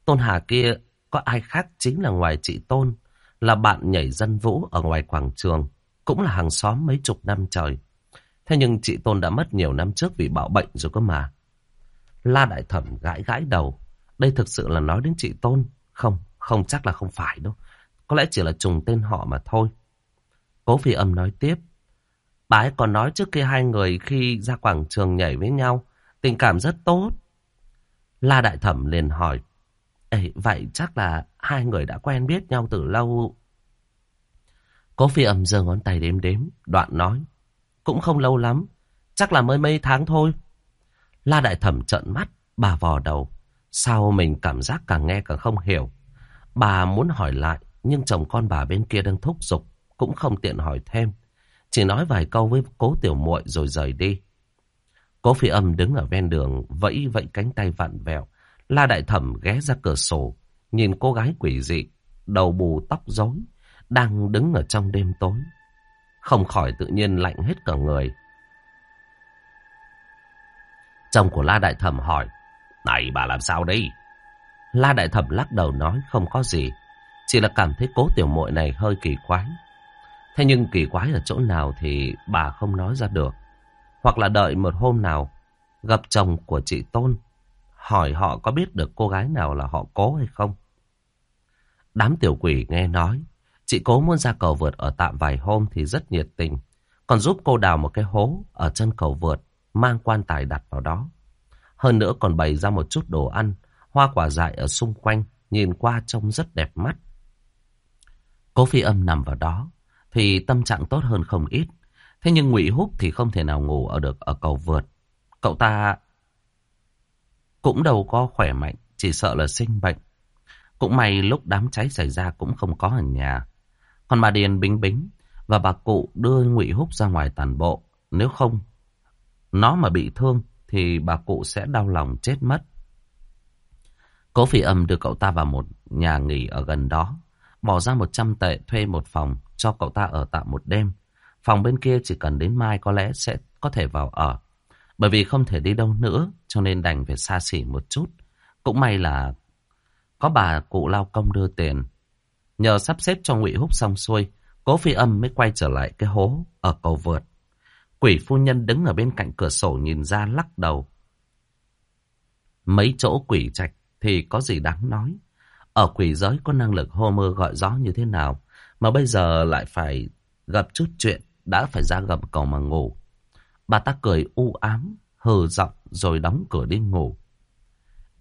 Speaker 1: Tôn Hà kia có ai khác chính là ngoài chị Tôn. Là bạn nhảy dân vũ ở ngoài quảng trường. Cũng là hàng xóm mấy chục năm trời. Thế nhưng chị Tôn đã mất nhiều năm trước vì bạo bệnh rồi cơ mà. La Đại Thẩm gãi gãi đầu. Đây thực sự là nói đến chị Tôn. Không, không chắc là không phải đâu. Có lẽ chỉ là trùng tên họ mà thôi. Cố phi âm nói tiếp. Bà ấy còn nói trước kia hai người khi ra quảng trường nhảy với nhau. Tình cảm rất tốt. La Đại Thẩm liền hỏi. Ê, vậy chắc là hai người đã quen biết nhau từ lâu. Cố phi âm giơ ngón tay đếm đếm. Đoạn nói. Cũng không lâu lắm. Chắc là mới mấy tháng thôi. La Đại Thẩm trợn mắt. Bà vò đầu. Sao mình cảm giác càng nghe càng không hiểu. Bà muốn hỏi lại. Nhưng chồng con bà bên kia đang thúc giục. Cũng không tiện hỏi thêm. Chỉ nói vài câu với cố tiểu muội rồi rời đi. Cố phi âm đứng ở ven đường, vẫy vẫy cánh tay vặn vẹo. La đại thẩm ghé ra cửa sổ, nhìn cô gái quỷ dị, đầu bù tóc rối, đang đứng ở trong đêm tối. Không khỏi tự nhiên lạnh hết cả người. Chồng của La Đại Thẩm hỏi, Này bà làm sao đây? La Đại Thẩm lắc đầu nói không có gì, chỉ là cảm thấy cố tiểu muội này hơi kỳ quái. Thế nhưng kỳ quái ở chỗ nào thì bà không nói ra được. Hoặc là đợi một hôm nào gặp chồng của chị Tôn, hỏi họ có biết được cô gái nào là họ cố hay không. Đám tiểu quỷ nghe nói, chị cố muốn ra cầu vượt ở tạm vài hôm thì rất nhiệt tình. Còn giúp cô đào một cái hố ở chân cầu vượt, mang quan tài đặt vào đó. Hơn nữa còn bày ra một chút đồ ăn, hoa quả dại ở xung quanh, nhìn qua trông rất đẹp mắt. Cố phi âm nằm vào đó, thì tâm trạng tốt hơn không ít. Thế nhưng Ngụy Húc thì không thể nào ngủ ở được ở cầu vượt. Cậu ta cũng đâu có khỏe mạnh, chỉ sợ là sinh bệnh. Cũng may lúc đám cháy xảy ra cũng không có ở nhà. Còn bà Điền Bính Bính và bà cụ đưa Ngụy Húc ra ngoài toàn bộ. Nếu không, nó mà bị thương thì bà cụ sẽ đau lòng chết mất. Cố phỉ âm đưa cậu ta vào một nhà nghỉ ở gần đó. Bỏ ra 100 tệ thuê một phòng cho cậu ta ở tạm một đêm. Phòng bên kia chỉ cần đến mai có lẽ sẽ có thể vào ở. Bởi vì không thể đi đâu nữa cho nên đành phải xa xỉ một chút. Cũng may là có bà cụ lao công đưa tiền. Nhờ sắp xếp cho ngụy Húc xong xuôi, cố phi âm mới quay trở lại cái hố ở cầu vượt. Quỷ phu nhân đứng ở bên cạnh cửa sổ nhìn ra lắc đầu. Mấy chỗ quỷ trạch thì có gì đáng nói. Ở quỷ giới có năng lực hô mơ gọi gió như thế nào mà bây giờ lại phải gặp chút chuyện đã phải ra gầm cầu mà ngủ. Bà ta cười u ám, hờ giọng rồi đóng cửa đi ngủ.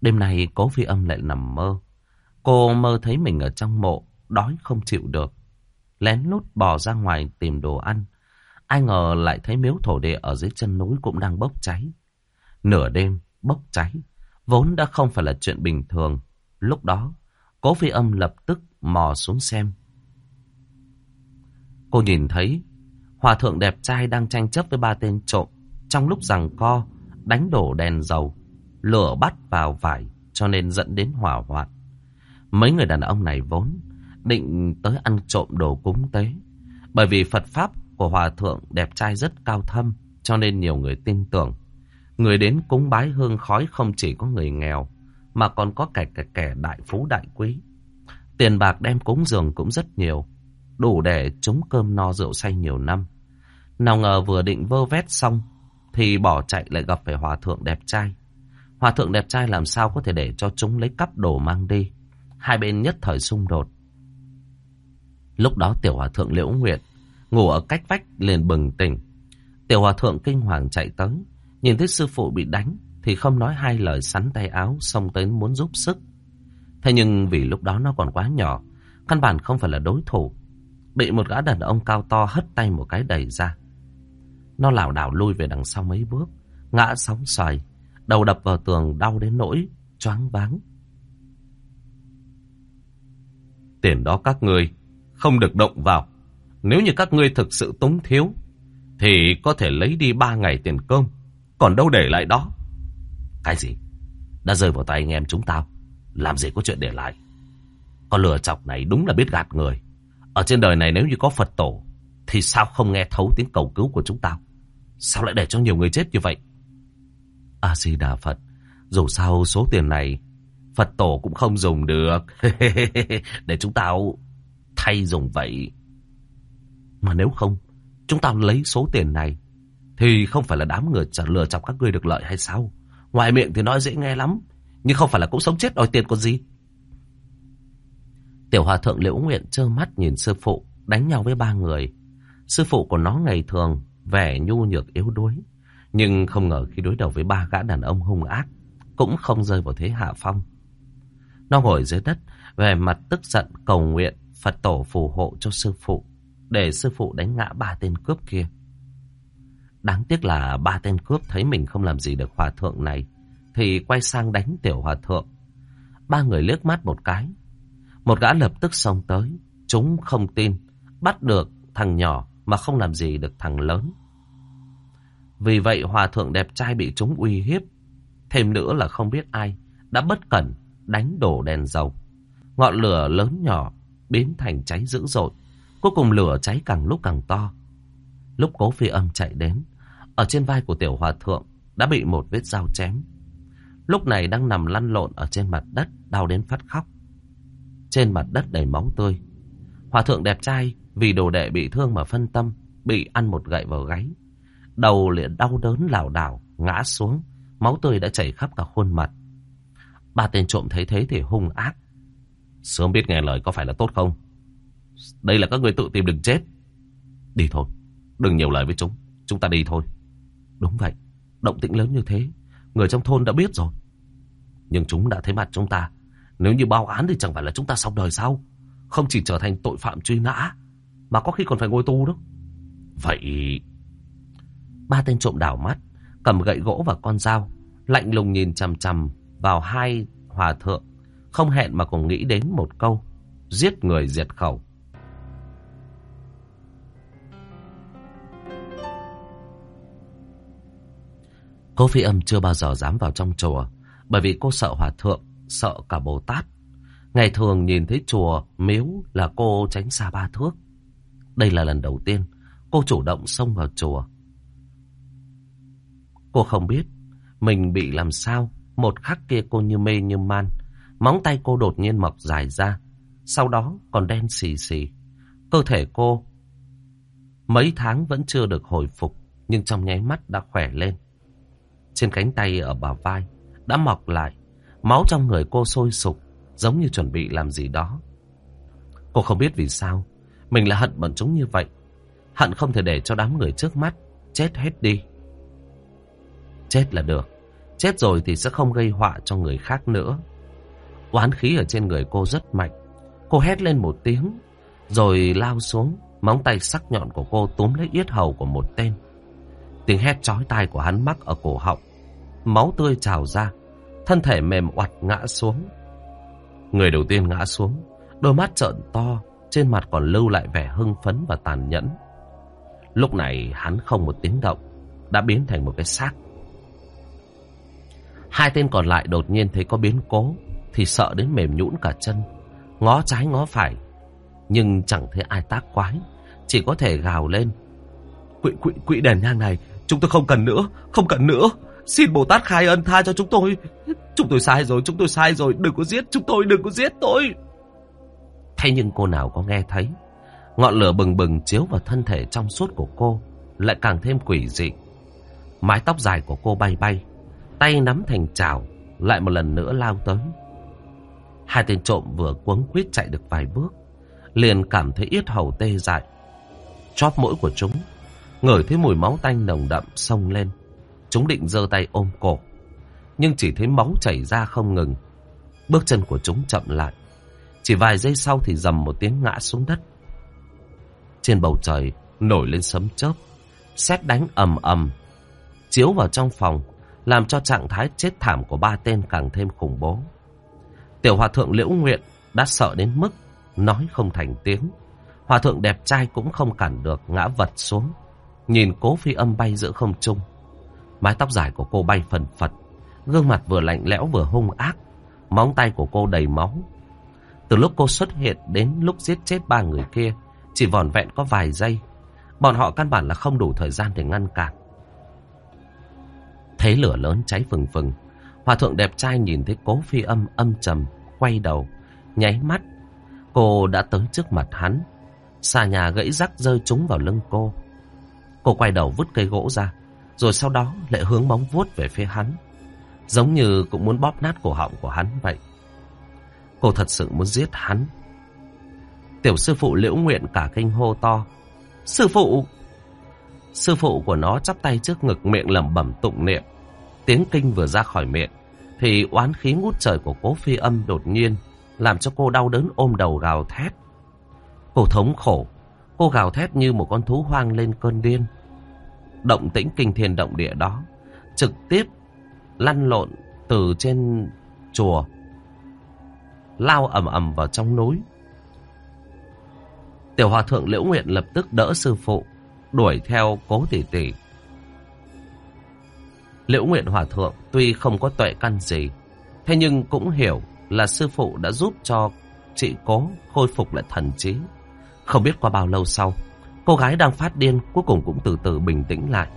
Speaker 1: Đêm nay cố phi âm lại nằm mơ. Cô mơ thấy mình ở trong mộ, đói không chịu được. Lén lút bò ra ngoài tìm đồ ăn. Ai ngờ lại thấy miếu thổ địa ở dưới chân núi cũng đang bốc cháy. Nửa đêm, bốc cháy, vốn đã không phải là chuyện bình thường. Lúc đó, cố phi âm lập tức mò xuống xem. Cô nhìn thấy hòa thượng đẹp trai đang tranh chấp với ba tên trộm. Trong lúc rằng co, đánh đổ đèn dầu, lửa bắt vào vải cho nên dẫn đến hỏa hoạn. Mấy người đàn ông này vốn định tới ăn trộm đồ cúng tế. Bởi vì Phật Pháp của Hòa Thượng đẹp trai rất cao thâm cho nên nhiều người tin tưởng. Người đến cúng bái hương khói không chỉ có người nghèo mà còn có cả kẻ, kẻ đại phú đại quý. Tiền bạc đem cúng dường cũng rất nhiều đủ để chúng cơm no rượu say nhiều năm. Nào ngờ vừa định vơ vét xong, thì bỏ chạy lại gặp phải hòa thượng đẹp trai. Hòa thượng đẹp trai làm sao có thể để cho chúng lấy cắp đồ mang đi. Hai bên nhất thời xung đột. Lúc đó tiểu hòa thượng Liễu Nguyệt ngủ ở cách vách liền bừng tỉnh. Tiểu hòa thượng kinh hoàng chạy tới, nhìn thấy sư phụ bị đánh thì không nói hai lời sắn tay áo xông tới muốn giúp sức. Thế nhưng vì lúc đó nó còn quá nhỏ, căn bản không phải là đối thủ. Bị một gã đàn ông cao to hất tay một cái đẩy ra. Nó lảo đảo lui về đằng sau mấy bước, ngã sóng xoài, đầu đập vào tường đau đến nỗi, choáng váng.
Speaker 2: Tiền đó các ngươi không được động vào. Nếu như các ngươi thực sự túng thiếu, thì có thể lấy đi ba ngày tiền cơm, còn đâu để lại đó.
Speaker 1: Cái gì? Đã rơi vào tay anh em chúng tao, làm gì có chuyện để lại. Con lừa chọc này đúng là biết gạt người. Ở trên đời này nếu như có Phật tổ, thì sao không nghe thấu tiếng cầu cứu của chúng ta? Sao lại để cho nhiều người chết như vậy? A-di-đà Phật, dù sao số tiền này Phật tổ cũng không dùng được. để chúng tao thay dùng vậy. Mà nếu không, chúng tao lấy số tiền này thì không phải là đám người lừa chọc các ngươi được lợi hay sao? Ngoài miệng thì nói dễ nghe lắm, nhưng không phải là cũng sống chết đòi tiền còn gì. Tiểu hòa thượng liễu nguyện trơ mắt nhìn sư phụ đánh nhau với ba người. Sư phụ của nó ngày thường vẻ nhu nhược yếu đuối. Nhưng không ngờ khi đối đầu với ba gã đàn ông hung ác, cũng không rơi vào thế hạ phong. Nó ngồi dưới đất, về mặt tức giận cầu nguyện Phật tổ phù hộ cho sư phụ, để sư phụ đánh ngã ba tên cướp kia. Đáng tiếc là ba tên cướp thấy mình không làm gì được hòa thượng này, thì quay sang đánh tiểu hòa thượng. Ba người liếc mắt một cái. Một gã lập tức xông tới, chúng không tin, bắt được thằng nhỏ mà không làm gì được thằng lớn. Vì vậy hòa thượng đẹp trai bị chúng uy hiếp. Thêm nữa là không biết ai đã bất cẩn đánh đổ đèn dầu. Ngọn lửa lớn nhỏ biến thành cháy dữ dội. Cuối cùng lửa cháy càng lúc càng to. Lúc cố phi âm chạy đến, ở trên vai của tiểu hòa thượng đã bị một vết dao chém. Lúc này đang nằm lăn lộn ở trên mặt đất, đau đến phát khóc. Trên mặt đất đầy máu tươi. Hòa thượng đẹp trai vì đồ đệ bị thương mà phân tâm, bị ăn một gậy vào gáy. Đầu liền đau đớn lảo đảo, ngã xuống, máu tươi đã chảy khắp cả khuôn mặt. Ba tên trộm thấy thế thì hung ác. Sớm biết nghe lời có phải là tốt không? Đây là các người tự tìm đừng chết. Đi thôi, đừng nhiều lời với chúng. Chúng ta đi thôi. Đúng vậy, động tĩnh lớn như thế, người trong thôn đã biết rồi. Nhưng chúng đã thấy mặt chúng ta. Nếu như bao án thì chẳng phải là chúng ta xong đời sao? Không chỉ trở thành tội phạm truy nã, mà có khi còn phải ngồi tù đó. Vậy... Ba tên trộm đảo mắt, cầm gậy gỗ và con dao, lạnh lùng nhìn chằm chằm vào hai hòa thượng, không hẹn mà cùng nghĩ đến một câu, giết người diệt khẩu. Cô Phi Âm chưa bao giờ dám vào trong chùa, bởi vì cô sợ hòa thượng, sợ cả Bồ Tát. Ngày thường nhìn thấy chùa, miếu là cô tránh xa ba thước. Đây là lần đầu tiên cô chủ động xông vào chùa. Cô không biết mình bị làm sao một khắc kia cô như mê như man. Móng tay cô đột nhiên mọc dài ra. Sau đó còn đen xì xì. Cơ thể cô mấy tháng vẫn chưa được hồi phục. Nhưng trong nháy mắt đã khỏe lên. Trên cánh tay ở bả vai đã mọc lại. Máu trong người cô sôi sục. Giống như chuẩn bị làm gì đó. Cô không biết vì sao. Mình là hận bọn chúng như vậy. Hận không thể để cho đám người trước mắt chết hết đi. Chết là được. Chết rồi thì sẽ không gây họa cho người khác nữa. Oán khí ở trên người cô rất mạnh. Cô hét lên một tiếng, rồi lao xuống. Móng tay sắc nhọn của cô túm lấy yết hầu của một tên. Tiếng hét chói tai của hắn mắc ở cổ họng. Máu tươi trào ra. Thân thể mềm oặt ngã xuống. Người đầu tiên ngã xuống. Đôi mắt trợn to. Trên mặt còn lưu lại vẻ hưng phấn và tàn nhẫn. Lúc này hắn không một tiếng động. Đã biến thành một cái xác Hai tên còn lại đột nhiên thấy có biến cố, Thì sợ đến mềm nhũn cả chân, Ngó trái ngó phải Nhưng chẳng thấy ai tác quái, Chỉ có thể gào lên quỵ quỵ quỵ đèn nhang này, Chúng tôi không cần nữa, Không cần nữa Xin Bồ Tát khai ân tha cho chúng tôi Chúng tôi sai rồi Chúng tôi sai rồi Đừng có giết chúng tôi Đừng có giết tôi Thế nhưng cô nào có nghe thấy Ngọn lửa bừng bừng chiếu vào thân thể trong suốt của cô Lại càng thêm quỷ dị Mái tóc dài của cô bay bay Tay nắm thành chảo, lại một lần nữa lao tới. Hai tên trộm vừa quấn quýt chạy được vài bước, liền cảm thấy yết hầu tê dại. Chóp mũi của chúng, ngửi thấy mùi máu tanh nồng đậm sông lên. Chúng định giơ tay ôm cổ, nhưng chỉ thấy máu chảy ra không ngừng. Bước chân của chúng chậm lại, chỉ vài giây sau thì dầm một tiếng ngã xuống đất. Trên bầu trời nổi lên sấm chớp, Xét đánh ầm ầm, chiếu vào trong phòng, làm cho trạng thái chết thảm của ba tên càng thêm khủng bố. Tiểu hòa thượng Liễu Nguyện đã sợ đến mức nói không thành tiếng. Hòa thượng đẹp trai cũng không cản được ngã vật xuống. Nhìn cố phi âm bay giữa không trung. Mái tóc dài của cô bay phần phật. Gương mặt vừa lạnh lẽo vừa hung ác. Móng tay của cô đầy máu. Từ lúc cô xuất hiện đến lúc giết chết ba người kia. Chỉ vòn vẹn có vài giây. Bọn họ căn bản là không đủ thời gian để ngăn cản. Thấy lửa lớn cháy phừng phừng. Hòa thượng đẹp trai nhìn thấy cố phi âm âm trầm. Quay đầu. Nháy mắt. Cô đã tới trước mặt hắn. Xà nhà gãy rắc rơi trúng vào lưng cô. Cô quay đầu vứt cây gỗ ra. Rồi sau đó lại hướng móng vuốt về phía hắn. Giống như cũng muốn bóp nát cổ họng của hắn vậy. Cô thật sự muốn giết hắn. Tiểu sư phụ liễu nguyện cả kinh hô to. Sư phụ! Sư phụ của nó chắp tay trước ngực miệng lẩm bẩm tụng niệm. Tiếng kinh vừa ra khỏi miệng. Thì oán khí ngút trời của cố phi âm đột nhiên. Làm cho cô đau đớn ôm đầu gào thét. Cô thống khổ. Cô gào thét như một con thú hoang lên cơn điên. Động tĩnh kinh thiên động địa đó. Trực tiếp lăn lộn từ trên chùa. Lao ầm ầm vào trong núi. Tiểu hòa thượng Liễu Nguyện lập tức đỡ sư phụ, đuổi theo cố tỷ tỷ. Liễu Nguyện hòa thượng tuy không có tuệ căn gì, thế nhưng cũng hiểu là sư phụ đã giúp cho chị cố khôi phục lại thần trí. Không biết qua bao lâu sau, cô gái đang phát điên cuối cùng cũng từ từ bình tĩnh lại.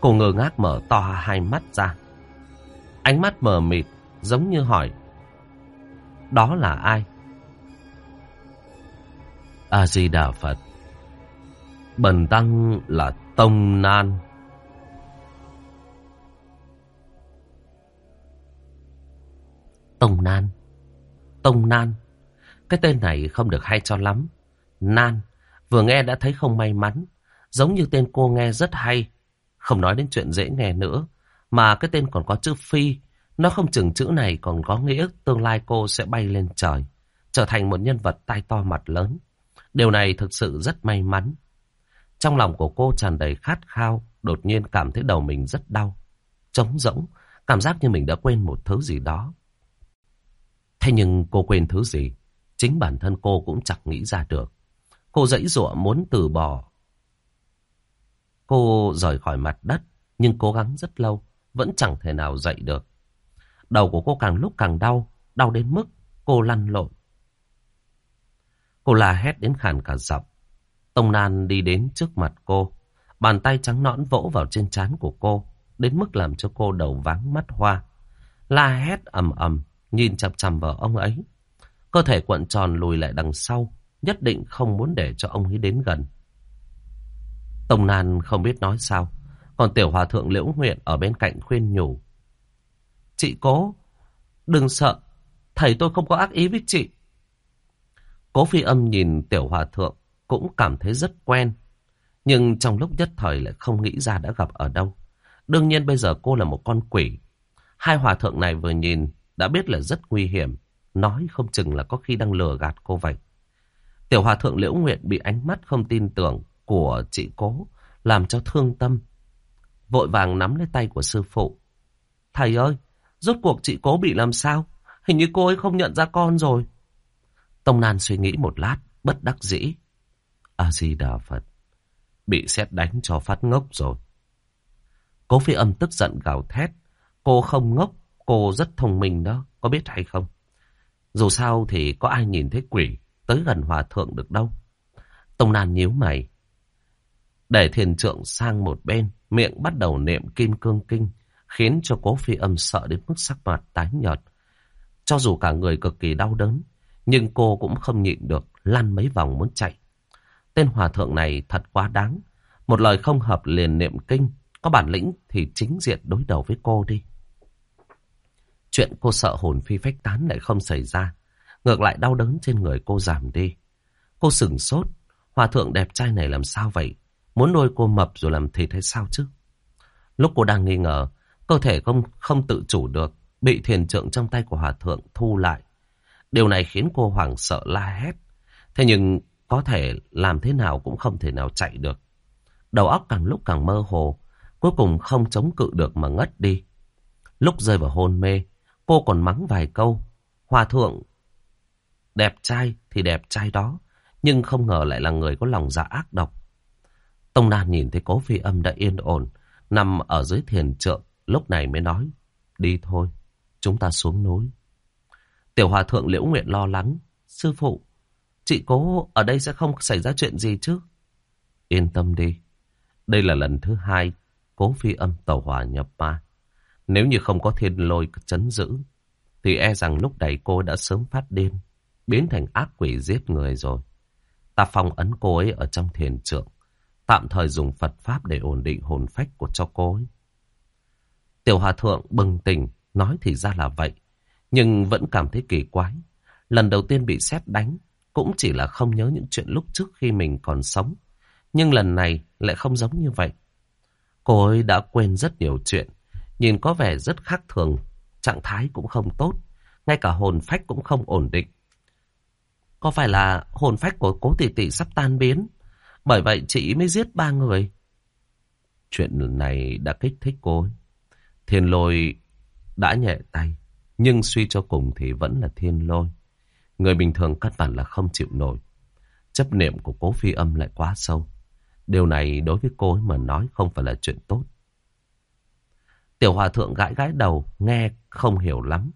Speaker 1: Cô ngơ ngác mở to hai mắt ra. Ánh mắt mờ mịt, giống như hỏi, Đó là ai? A-di-đà Phật Bần tăng là Tông Nan Tông Nan Tông Nan Cái tên này không được hay cho lắm Nan Vừa nghe đã thấy không may mắn Giống như tên cô nghe rất hay Không nói đến chuyện dễ nghe nữa Mà cái tên còn có chữ Phi Nó không chừng chữ này còn có nghĩa Tương lai cô sẽ bay lên trời Trở thành một nhân vật tai to mặt lớn Điều này thực sự rất may mắn. Trong lòng của cô tràn đầy khát khao, đột nhiên cảm thấy đầu mình rất đau. Trống rỗng, cảm giác như mình đã quên một thứ gì đó. Thế nhưng cô quên thứ gì, chính bản thân cô cũng chẳng nghĩ ra được. Cô dãy dụa muốn từ bỏ. Cô rời khỏi mặt đất, nhưng cố gắng rất lâu, vẫn chẳng thể nào dậy được. Đầu của cô càng lúc càng đau, đau đến mức cô lăn lộn. Cô la hét đến khàn cả giọng. Tông Nan đi đến trước mặt cô. Bàn tay trắng nõn vỗ vào trên trán của cô. Đến mức làm cho cô đầu váng mắt hoa. La hét ầm ầm. Nhìn chằm chằm vào ông ấy. Cơ thể cuộn tròn lùi lại đằng sau. Nhất định không muốn để cho ông ấy đến gần. Tông Nan không biết nói sao. Còn tiểu hòa thượng liễu nguyện ở bên cạnh khuyên nhủ. Chị cố. Đừng sợ. Thầy tôi không có ác ý với chị. Cố phi âm nhìn tiểu hòa thượng cũng cảm thấy rất quen. Nhưng trong lúc nhất thời lại không nghĩ ra đã gặp ở đâu. Đương nhiên bây giờ cô là một con quỷ. Hai hòa thượng này vừa nhìn đã biết là rất nguy hiểm. Nói không chừng là có khi đang lừa gạt cô vậy. Tiểu hòa thượng liễu nguyện bị ánh mắt không tin tưởng của chị cố làm cho thương tâm. Vội vàng nắm lấy tay của sư phụ. Thầy ơi, rốt cuộc chị cố bị làm sao? Hình như cô ấy không nhận ra con rồi. Tông Nan suy nghĩ một lát, bất đắc dĩ. A-di-đà Phật, bị xét đánh cho phát ngốc rồi. Cố phi âm tức giận gào thét. Cô không ngốc, cô rất thông minh đó, có biết hay không? Dù sao thì có ai nhìn thấy quỷ tới gần hòa thượng được đâu. Tông Nan nhíu mày. Để thiền trượng sang một bên, miệng bắt đầu niệm kim cương kinh, khiến cho cố phi âm sợ đến mức sắc mặt tái nhợt. Cho dù cả người cực kỳ đau đớn, nhưng cô cũng không nhịn được, lăn mấy vòng muốn chạy. Tên hòa thượng này thật quá đáng. Một lời không hợp liền niệm kinh, có bản lĩnh thì chính diện đối đầu với cô đi. Chuyện cô sợ hồn phi phách tán lại không xảy ra. Ngược lại đau đớn trên người cô giảm đi. Cô sửng sốt. Hòa thượng đẹp trai này làm sao vậy? Muốn nuôi cô mập rồi làm thịt hay sao chứ? Lúc cô đang nghi ngờ, cơ thể không, không tự chủ được, bị thiền trượng trong tay của hòa thượng thu lại. Điều này khiến cô hoảng sợ la hét. Thế nhưng có thể làm thế nào cũng không thể nào chạy được. Đầu óc càng lúc càng mơ hồ, cuối cùng không chống cự được mà ngất đi. Lúc rơi vào hôn mê, cô còn mắng vài câu. Hòa thượng đẹp trai thì đẹp trai đó, nhưng không ngờ lại là người có lòng dạ ác độc. Tông Nam nhìn thấy cố phi âm đã yên ổn, nằm ở dưới thiền trượng, lúc này mới nói, đi thôi, chúng ta xuống núi. Tiểu hòa thượng liễu nguyện lo lắng, sư phụ, chị cố ở đây sẽ không xảy ra chuyện gì chứ? Yên tâm đi, đây là lần thứ hai cố phi âm tàu hòa nhập ma. Nếu như không có thiên lôi chấn giữ, thì e rằng lúc này cô đã sớm phát điên, biến thành ác quỷ giết người rồi. Ta phong ấn cô ấy ở trong thiền trượng, tạm thời dùng Phật Pháp để ổn định hồn phách của cho cô ấy. Tiểu Hòa Thượng bừng tỉnh, nói thì ra là vậy, nhưng vẫn cảm thấy kỳ quái. Lần đầu tiên bị xét đánh, cũng chỉ là không nhớ những chuyện lúc trước khi mình còn sống. Nhưng lần này lại không giống như vậy. Cô ấy đã quên rất nhiều chuyện, nhìn có vẻ rất khác thường, trạng thái cũng không tốt, ngay cả hồn phách cũng không ổn định. Có phải là hồn phách của cố tỷ tỷ sắp tan biến? Bởi vậy chị mới giết ba người. Chuyện này đã kích thích cô ấy. Thiên lôi đã nhẹ tay, nhưng suy cho cùng thì vẫn là thiên lôi. Người bình thường căn bản là không chịu nổi. Chấp niệm của cố phi âm lại quá sâu. Điều này đối với cô ấy mà nói không phải là chuyện tốt. Tiểu hòa thượng gãi gãi đầu, nghe không hiểu lắm.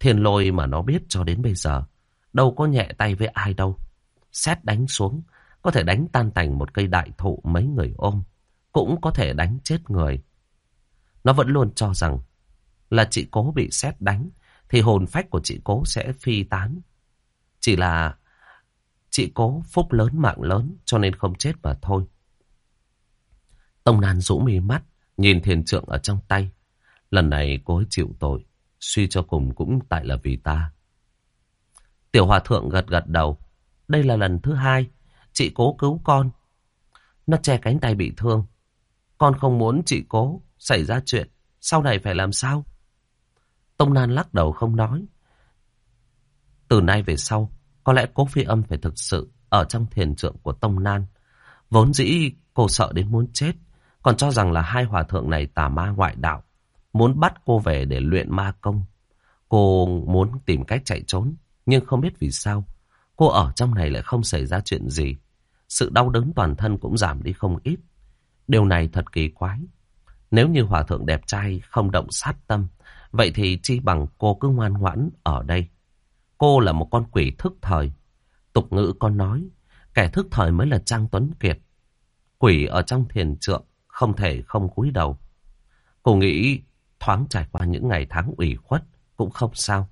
Speaker 1: Thiên lôi mà nó biết cho đến bây giờ, đâu có nhẹ tay với ai đâu. Xét đánh xuống, có thể đánh tan tành một cây đại thụ mấy người ôm, cũng có thể đánh chết người. Nó vẫn luôn cho rằng là chị cố bị xét đánh, thì hồn phách của chị cố sẽ phi tán. Chỉ là chị cố phúc lớn mạng lớn cho nên không chết mà thôi. Tông Nan rũ mi mắt, nhìn thiền trượng ở trong tay. Lần này cô ấy chịu tội, suy cho cùng cũng tại là vì ta. Tiểu hòa thượng gật gật đầu. Đây là lần thứ hai, chị cố cứu con. Nó che cánh tay bị thương. Con không muốn chị cố xảy ra chuyện. Sau này phải làm sao? Tông Nan lắc đầu không nói. Từ nay về sau, có lẽ cố phi âm phải thực sự ở trong thiền trượng của Tông Nan. Vốn dĩ cô sợ đến muốn chết, còn cho rằng là hai hòa thượng này tà ma ngoại đạo, muốn bắt cô về để luyện ma công. Cô muốn tìm cách chạy trốn, nhưng không biết vì sao, cô ở trong này lại không xảy ra chuyện gì. Sự đau đớn toàn thân cũng giảm đi không ít. Điều này thật kỳ quái. Nếu như hòa thượng đẹp trai không động sát tâm, vậy thì chi bằng cô cứ ngoan ngoãn ở đây. Cô là một con quỷ thức thời. Tục ngữ con nói, kẻ thức thời mới là Trang Tuấn Kiệt. Quỷ ở trong thiền trượng, không thể không cúi đầu. Cô nghĩ thoáng trải qua những ngày tháng ủy khuất cũng không sao.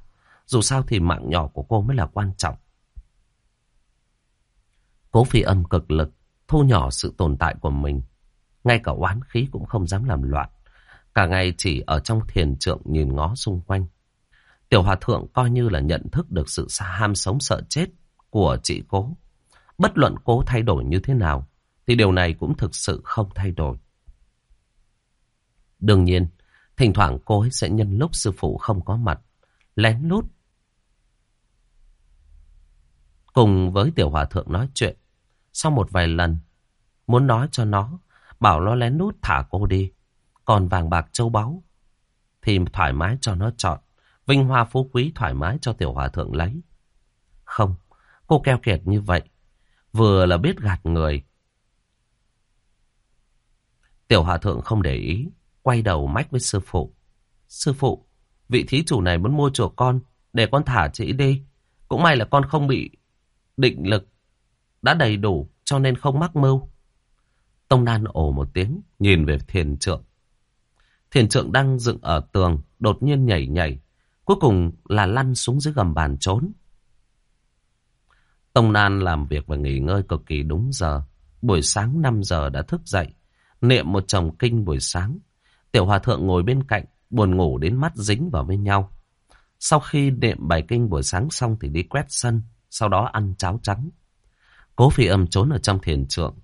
Speaker 1: Dù sao thì mạng nhỏ của cô mới là quan trọng. Cố phi âm cực lực, thu nhỏ sự tồn tại của mình. Ngay cả oán khí cũng không dám làm loạn. Cả ngày chỉ ở trong thiền trượng nhìn ngó xung quanh. Tiểu hòa thượng coi như là nhận thức được sự ham sống sợ chết của chị cố. Bất luận cố thay đổi như thế nào, thì điều này cũng thực sự không thay đổi. Đương nhiên, thỉnh thoảng cô ấy sẽ nhân lúc sư phụ không có mặt, lén lút. Cùng với tiểu hòa thượng nói chuyện, sau một vài lần, muốn nói cho nó, bảo nó lén nút thả cô đi. Còn vàng bạc châu báu, thì thoải mái cho nó chọn. Vinh hoa phú quý thoải mái cho tiểu hòa thượng lấy. Không, cô keo kiệt như vậy, vừa là biết gạt người. Tiểu hòa thượng không để ý, quay đầu mách với sư phụ. Sư phụ, vị thí chủ này muốn mua chùa con, để con thả chị đi. Cũng may là con không bị định lực, đã đầy đủ cho nên không mắc mưu. Tông Nan ồ một tiếng, nhìn về thiền trượng. Thiền trượng đang dựng ở tường, đột nhiên nhảy nhảy, cuối cùng là lăn xuống dưới gầm bàn trốn. Tông Nan làm việc và nghỉ ngơi cực kỳ đúng giờ. Buổi sáng 5 giờ đã thức dậy, niệm một chồng kinh buổi sáng. Tiểu hòa thượng ngồi bên cạnh, buồn ngủ đến mắt dính vào với nhau. Sau khi niệm bài kinh buổi sáng xong thì đi quét sân, sau đó ăn cháo trắng. Cố phi âm trốn ở trong thiền trượng,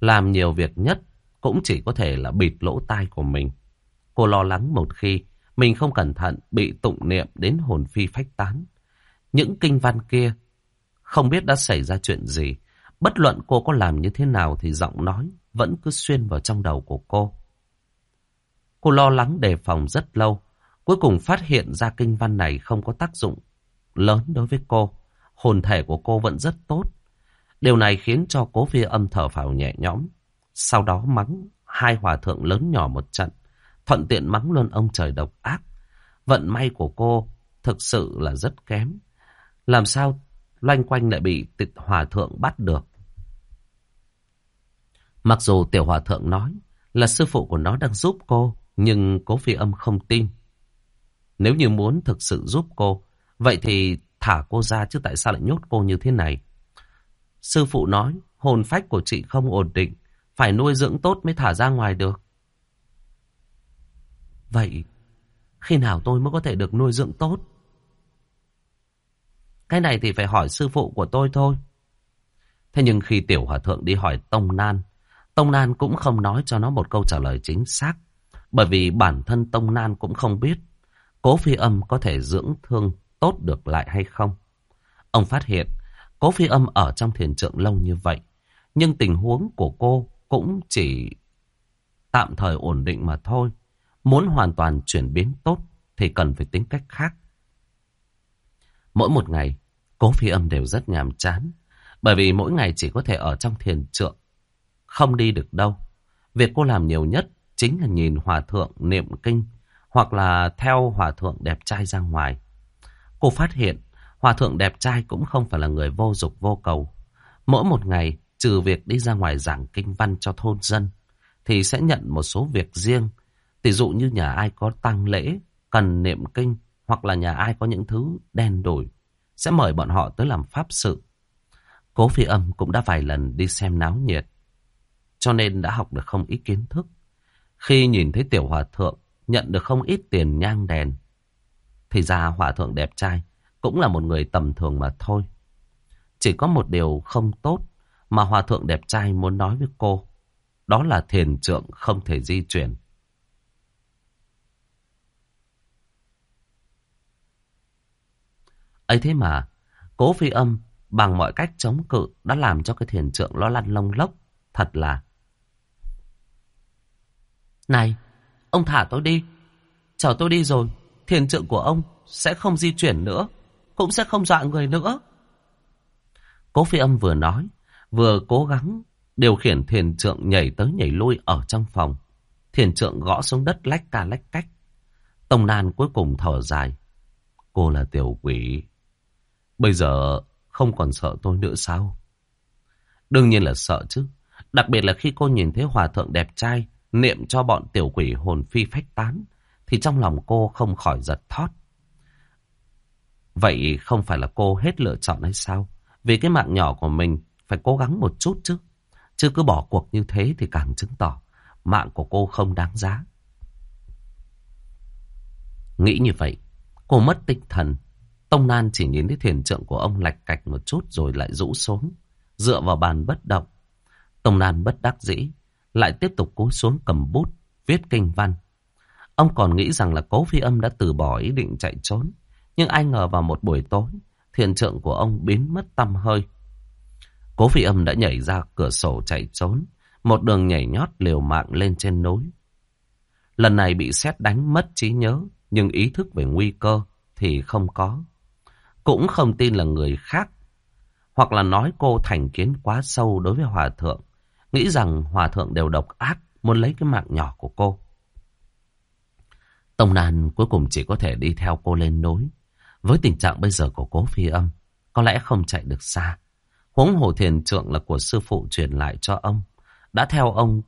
Speaker 1: làm nhiều việc nhất cũng chỉ có thể là bịt lỗ tai của mình. Cô lo lắng một khi mình không cẩn thận bị tụng niệm đến hồn phi phách tán. Những kinh văn kia không biết đã xảy ra chuyện gì. Bất luận cô có làm như thế nào thì giọng nói vẫn cứ xuyên vào trong đầu của cô. Cô lo lắng đề phòng rất lâu, cuối cùng phát hiện ra kinh văn này không có tác dụng lớn đối với cô. Hồn thể của cô vẫn rất tốt. Điều này khiến cho cố phi âm thở phào nhẹ nhõm. Sau đó mắng hai hòa thượng lớn nhỏ một trận. Thuận tiện mắng luôn ông trời độc ác. Vận may của cô thực sự là rất kém. Làm sao loanh quanh lại bị tịch hòa thượng bắt được. Mặc dù tiểu hòa thượng nói là sư phụ của nó đang giúp cô, nhưng cố phi âm không tin. Nếu như muốn thực sự giúp cô, vậy thì thả cô ra chứ tại sao lại nhốt cô như thế này? Sư phụ nói hồn phách của chị không ổn định, phải nuôi dưỡng tốt mới thả ra ngoài được. Vậy, khi nào tôi mới có thể được nuôi dưỡng tốt? Cái này thì phải hỏi sư phụ của tôi thôi. Thế nhưng khi tiểu hòa thượng đi hỏi Tông Nan, Tông Nan cũng không nói cho nó một câu trả lời chính xác. Bởi vì bản thân Tông Nan cũng không biết cố phi âm có thể dưỡng thương tốt được lại hay không. Ông phát hiện cố phi âm ở trong thiền trượng lâu như vậy. Nhưng tình huống của cô cũng chỉ tạm thời ổn định mà thôi. Muốn hoàn toàn chuyển biến tốt thì cần phải tính cách khác. Mỗi một ngày, cố phi âm đều rất nhàm chán. Bởi vì mỗi ngày chỉ có thể ở trong thiền trượng. Không đi được đâu. Việc cô làm nhiều nhất chính là nhìn hòa thượng niệm kinh. Hoặc là theo hòa thượng đẹp trai ra ngoài. Cô phát hiện hòa thượng đẹp trai cũng không phải là người vô dục vô cầu. Mỗi một ngày, trừ việc đi ra ngoài giảng kinh văn cho thôn dân, thì sẽ nhận một số việc riêng. Tỷ dụ như nhà ai có tăng lễ, cần niệm kinh, hoặc là nhà ai có những thứ đen đổi, sẽ mời bọn họ tới làm pháp sự. Cố phi âm cũng đã vài lần đi xem náo nhiệt, cho nên đã học được không ít kiến thức. Khi nhìn thấy tiểu hòa thượng nhận được không ít tiền nhang đèn, thì ra hòa thượng đẹp trai cũng là một người tầm thường mà thôi. Chỉ có một điều không tốt mà hòa thượng đẹp trai muốn nói với cô, đó là thiền trượng không thể di chuyển. ấy thế mà, cố phi âm bằng mọi cách chống cự đã làm cho cái thiền trượng nó lăn lông lốc. Thật là... Này, ông thả tôi đi. Chờ tôi đi rồi, thiền trượng của ông sẽ không di chuyển nữa, cũng sẽ không dọa người nữa. Cố phi âm vừa nói, vừa cố gắng điều khiển thiền trượng nhảy tới nhảy lui ở trong phòng. Thiền trượng gõ xuống đất lách ca lách cách. Tông nan cuối cùng thở dài. Cô là tiểu quỷ. Bây giờ không còn sợ tôi nữa sao? Đương nhiên là sợ chứ. Đặc biệt là khi cô nhìn thấy hòa thượng đẹp trai niệm cho bọn tiểu quỷ hồn phi phách tán thì trong lòng cô không khỏi giật thót. Vậy không phải là cô hết lựa chọn hay sao? Vì cái mạng nhỏ của mình phải cố gắng một chút chứ. Chứ cứ bỏ cuộc như thế thì càng chứng tỏ mạng của cô không đáng giá. Nghĩ như vậy, cô mất tinh thần, Tông Nan chỉ nhìn thấy thiền trượng của ông lạch cạch một chút rồi lại rũ xuống, dựa vào bàn bất động. Tông Nan bất đắc dĩ, lại tiếp tục cúi xuống cầm bút, viết kinh văn. Ông còn nghĩ rằng là cố phi âm đã từ bỏ ý định chạy trốn. Nhưng ai ngờ vào một buổi tối, thiền trượng của ông biến mất tăm hơi. Cố phi âm đã nhảy ra cửa sổ chạy trốn, một đường nhảy nhót liều mạng lên trên núi. Lần này bị xét đánh mất trí nhớ, nhưng ý thức về nguy cơ thì không có. Cũng không tin là người khác. Hoặc là nói cô thành kiến quá sâu đối với hòa thượng. Nghĩ rằng hòa thượng đều độc ác, muốn lấy cái mạng nhỏ của cô. Tông Nan cuối cùng chỉ có thể đi theo cô lên núi. Với tình trạng bây giờ của cố phi âm, có lẽ không chạy được xa. Huống hồ thiền trượng là của sư phụ truyền lại cho ông. Đã theo ông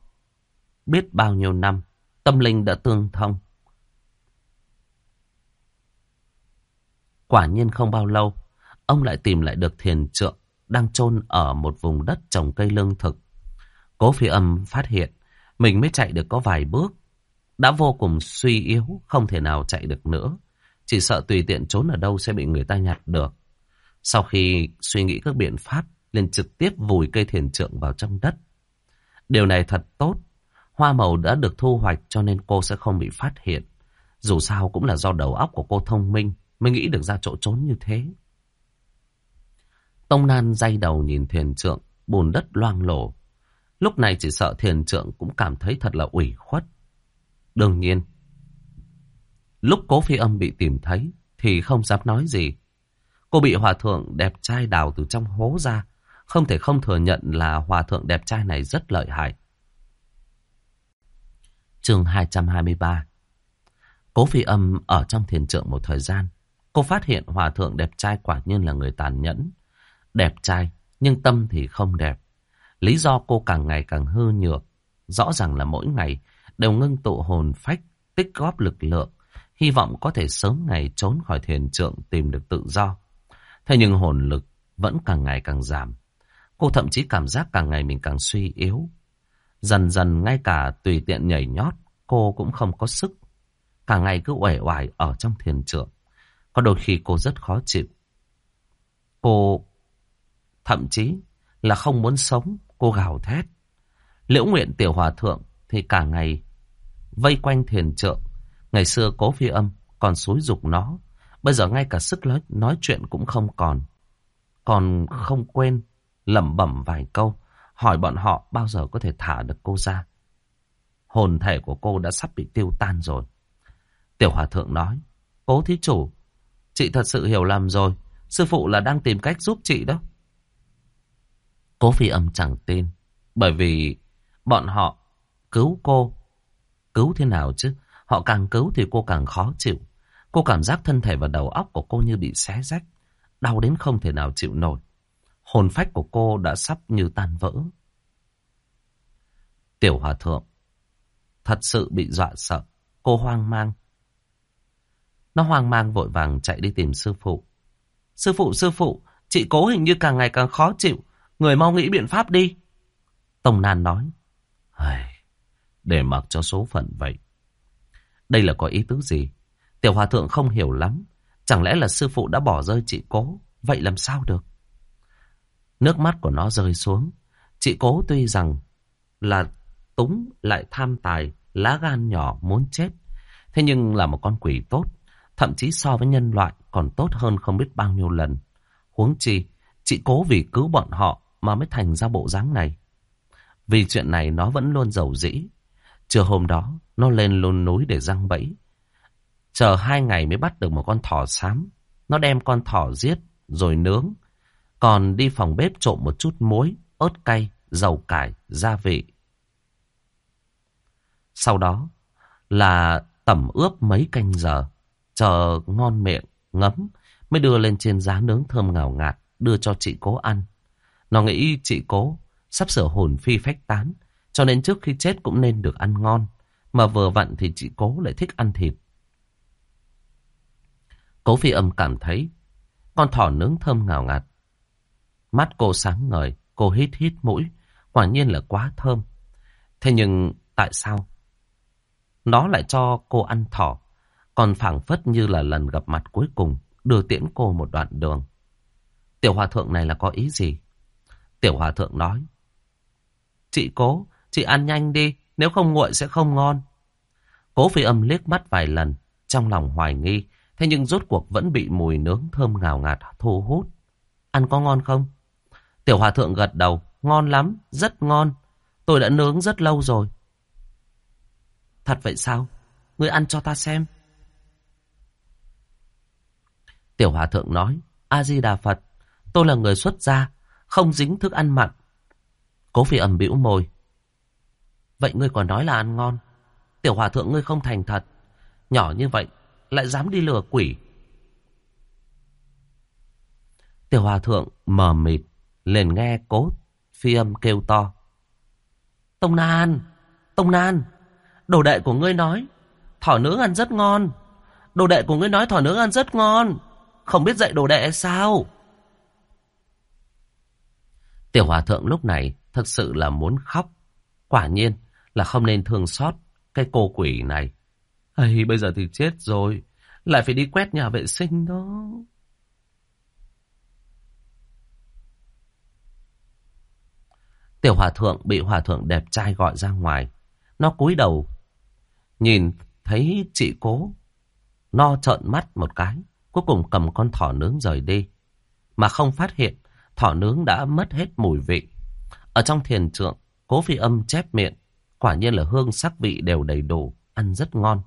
Speaker 1: biết bao nhiêu năm, tâm linh đã tương thông. Quả nhiên không bao lâu, ông lại tìm lại được thiền trượng đang chôn ở một vùng đất trồng cây lương thực. Cố phi âm phát hiện mình mới chạy được có vài bước. Đã vô cùng suy yếu, không thể nào chạy được nữa. Chỉ sợ tùy tiện trốn ở đâu sẽ bị người ta nhặt được. Sau khi suy nghĩ các biện pháp, liền trực tiếp vùi cây thiền trượng vào trong đất. Điều này thật tốt. Hoa màu đã được thu hoạch cho nên cô sẽ không bị phát hiện. Dù sao cũng là do đầu óc của cô thông minh mới nghĩ được ra chỗ trốn như thế. Tông Nan day đầu nhìn thiền trượng, bùn đất loang lổ. Lúc này chỉ sợ thiền trượng cũng cảm thấy thật là ủy khuất. Đương nhiên, lúc cố phi âm bị tìm thấy thì không dám nói gì. Cô bị hòa thượng đẹp trai đào từ trong hố ra, không thể không thừa nhận là hòa thượng đẹp trai này rất lợi hại. Chương 223 Cố phi âm ở trong thiền trượng một thời gian. Cô phát hiện hòa thượng đẹp trai quả nhiên là người tàn nhẫn. Đẹp trai, nhưng tâm thì không đẹp. Lý do cô càng ngày càng hư nhược. Rõ ràng là mỗi ngày đều ngưng tụ hồn phách, tích góp lực lượng. Hy vọng có thể sớm ngày trốn khỏi thiền trượng tìm được tự do. Thế nhưng hồn lực vẫn càng ngày càng giảm. Cô thậm chí cảm giác càng ngày mình càng suy yếu. Dần dần ngay cả tùy tiện nhảy nhót, cô cũng không có sức. Cả ngày cứ uể oải ở trong thiền trượng. Có đôi khi cô rất khó chịu. Cô thậm chí là không muốn sống, cô gào thét. Liễu nguyện tiểu hòa thượng thì cả ngày vây quanh thiền trượng. Ngày xưa cố phi âm còn xúi dục nó. Bây giờ ngay cả sức nói, nói chuyện cũng không còn. Còn không quên lẩm bẩm vài câu. Hỏi bọn họ bao giờ có thể thả được cô ra. Hồn thể của cô đã sắp bị tiêu tan rồi. Tiểu hòa thượng nói. Cố thí chủ. Chị thật sự hiểu lầm rồi. Sư phụ là đang tìm cách giúp chị đó. Cố phi âm chẳng tin. Bởi vì bọn họ cứu cô. Cứu thế nào chứ? Họ càng cứu thì cô càng khó chịu. Cô cảm giác thân thể và đầu óc của cô như bị xé rách. Đau đến không thể nào chịu nổi. Hồn phách của cô đã sắp như tan vỡ. Tiểu hòa thượng thật sự bị dọa sợ. Cô hoang mang. Nó hoang mang vội vàng chạy đi tìm sư phụ. Sư phụ, sư phụ, chị cố hình như càng ngày càng khó chịu. Người mau nghĩ biện pháp đi. Tông Nan nói. Để mặc cho số phận vậy. Đây là có ý tứ gì? Tiểu hòa thượng không hiểu lắm. Chẳng lẽ là sư phụ đã bỏ rơi chị cố? Vậy làm sao được? Nước mắt của nó rơi xuống. Chị cố tuy rằng là túng lại tham tài, lá gan nhỏ muốn chết. Thế nhưng là một con quỷ tốt. Thậm chí so với nhân loại còn tốt hơn không biết bao nhiêu lần. Huống chi, chị cố vì cứu bọn họ mà mới thành ra bộ dáng này. Vì chuyện này nó vẫn luôn giàu dĩ. Trưa hôm đó, nó lên lôn núi để răng bẫy. Chờ hai ngày mới bắt được một con thỏ xám. Nó đem con thỏ giết, rồi nướng. Còn đi phòng bếp trộn một chút muối, ớt cay, dầu cải, gia vị. Sau đó là tẩm ướp mấy canh giờ. Chờ ngon miệng, ngấm, mới đưa lên trên giá nướng thơm ngào ngạt, đưa cho chị cố ăn. Nó nghĩ chị cố sắp sửa hồn phi phách tán, cho nên trước khi chết cũng nên được ăn ngon. Mà vừa vặn thì chị cố lại thích ăn thịt. Cố phi âm cảm thấy con thỏ nướng thơm ngào ngạt. Mắt cô sáng ngời, cô hít hít mũi, quả nhiên là quá thơm. Thế nhưng tại sao? Nó lại cho cô ăn thỏ, còn phảng phất như là lần gặp mặt cuối cùng, đưa tiễn cô một đoạn đường. Tiểu hòa thượng này là có ý gì? Tiểu hòa thượng nói. Chị cố, chị ăn nhanh đi, nếu không nguội sẽ không ngon. Cố phi âm liếc mắt vài lần, trong lòng hoài nghi, thế nhưng rốt cuộc vẫn bị mùi nướng thơm ngào ngạt thu hút. Ăn có ngon không? Tiểu hòa thượng gật đầu, ngon lắm, rất ngon. Tôi đã nướng rất lâu rồi. Thật vậy sao? Ngươi ăn cho ta xem. Tiểu hòa thượng nói, A-di-đà Phật, tôi là người xuất gia, không dính thức ăn mặn. Cố phi âm bĩu môi. Vậy ngươi còn nói là ăn ngon. Tiểu hòa thượng ngươi không thành thật. Nhỏ như vậy, lại dám đi lừa quỷ. Tiểu hòa thượng mờ mịt, liền nghe cố phi âm kêu to. Tông Nan, Tông Nan, đồ đệ của ngươi nói, thỏ nướng ăn rất ngon. Đồ đệ của ngươi nói thỏ nướng ăn rất ngon. Không biết dạy đồ đệ sao? Tiểu hòa thượng lúc này thực sự là muốn khóc. Quả nhiên là không nên thương xót cái cô quỷ này. Ây, bây giờ thì chết rồi. Lại phải đi quét nhà vệ sinh đó. Tiểu hòa thượng bị hòa thượng đẹp trai gọi ra ngoài. Nó cúi đầu. Nhìn thấy chị cố. Nó trợn mắt một cái. Cuối cùng cầm con thỏ nướng rời đi. Mà không phát hiện thỏ nướng đã mất hết mùi vị. Ở trong thiền trượng, Cố phi âm chép miệng. Quả nhiên là hương sắc vị đều đầy đủ. Ăn rất ngon.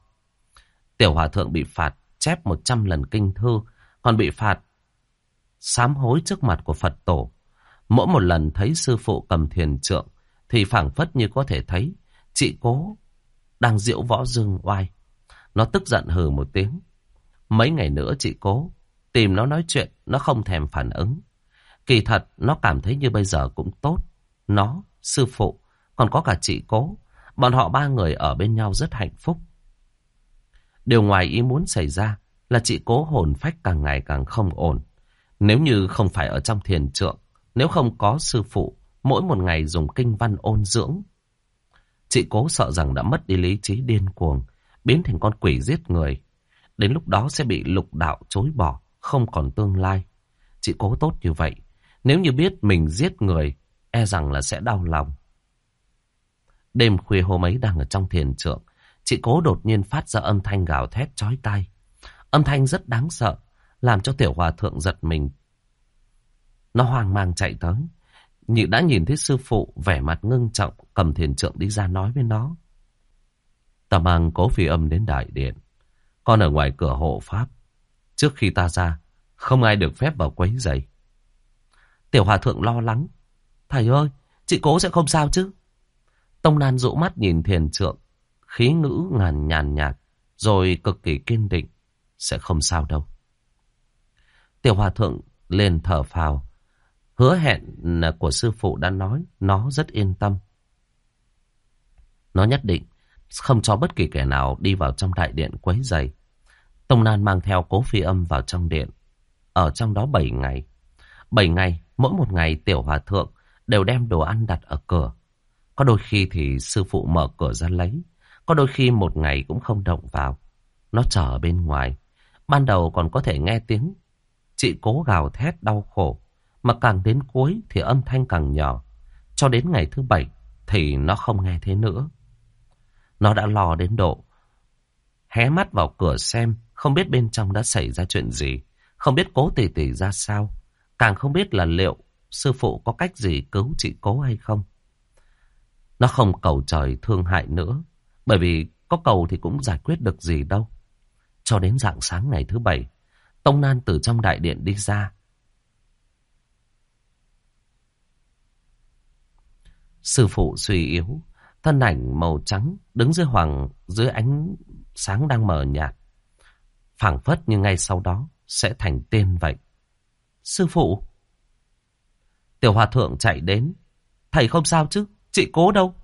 Speaker 1: Tiểu hòa thượng bị phạt chép 100 lần kinh thư. Còn bị phạt sám hối trước mặt của Phật tổ. Mỗi một lần thấy sư phụ cầm thiền trượng thì phảng phất như có thể thấy chị cố đang diễu võ dương oai. Nó tức giận hừ một tiếng. Mấy ngày nữa chị cố tìm nó nói chuyện, nó không thèm phản ứng. Kỳ thật, nó cảm thấy như bây giờ cũng tốt. Nó, sư phụ, còn có cả chị cố. Bọn họ ba người ở bên nhau rất hạnh phúc. Điều ngoài ý muốn xảy ra là chị cố hồn phách càng ngày càng không ổn. Nếu như không phải ở trong thiền trượng, nếu không có sư phụ, mỗi một ngày dùng kinh văn ôn dưỡng. Chị cố sợ rằng đã mất đi lý trí điên cuồng, biến thành con quỷ giết người. Đến lúc đó sẽ bị lục đạo chối bỏ, không còn tương lai. Chị cố tốt như vậy, nếu như biết mình giết người, e rằng là sẽ đau lòng. Đêm khuya hôm ấy đang ở trong thiền trượng, chị cố đột nhiên phát ra âm thanh gào thét chói tai. Âm thanh rất đáng sợ, làm cho tiểu hòa thượng giật mình. Nó hoang mang chạy tới. Nhị đã nhìn thấy sư phụ vẻ mặt ngưng trọng cầm thiền trượng đi ra nói với nó. Ta mang cố phi âm đến đại điện. Con ở ngoài cửa hộ pháp. Trước khi ta ra, không ai được phép vào quấy giày. Tiểu hòa thượng lo lắng. Thầy ơi, chị cố sẽ không sao chứ? Tông Nan rũ mắt nhìn thiền trượng, khí ngữ ngàn nhàn nhạt, rồi cực kỳ kiên định. Sẽ không sao đâu. Tiểu hòa thượng lên thở phào. Hứa hẹn của sư phụ đã nói, nó rất yên tâm. Nó nhất định không cho bất kỳ kẻ nào đi vào trong đại điện quấy giày. Tông Nan mang theo cố phi âm vào trong điện. Ở trong đó 7 ngày. 7 ngày, mỗi một ngày tiểu hòa thượng đều đem đồ ăn đặt ở cửa. Có đôi khi thì sư phụ mở cửa ra lấy. Có đôi khi một ngày cũng không động vào. Nó chờ ở bên ngoài. Ban đầu còn có thể nghe tiếng. Chị cố gào thét đau khổ. Mà càng đến cuối thì âm thanh càng nhỏ. Cho đến ngày thứ bảy thì nó không nghe thế nữa. Nó đã lo đến độ. Hé mắt vào cửa xem, không biết bên trong đã xảy ra chuyện gì. Không biết cố tỷ tỷ ra sao. Càng không biết là liệu sư phụ có cách gì cứu chị cố hay không. Nó không cầu trời thương hại nữa. Bởi vì có cầu thì cũng giải quyết được gì đâu. Cho đến dạng sáng ngày thứ bảy, Tông Nan từ trong đại điện đi ra. Sư phụ suy yếu, thân ảnh màu trắng đứng dưới hoàng dưới ánh sáng đang mờ nhạt. phảng phất như ngay sau đó sẽ thành tên vậy. Sư phụ! Tiểu hòa thượng chạy đến. Thầy không sao chứ? Chị cố đâu?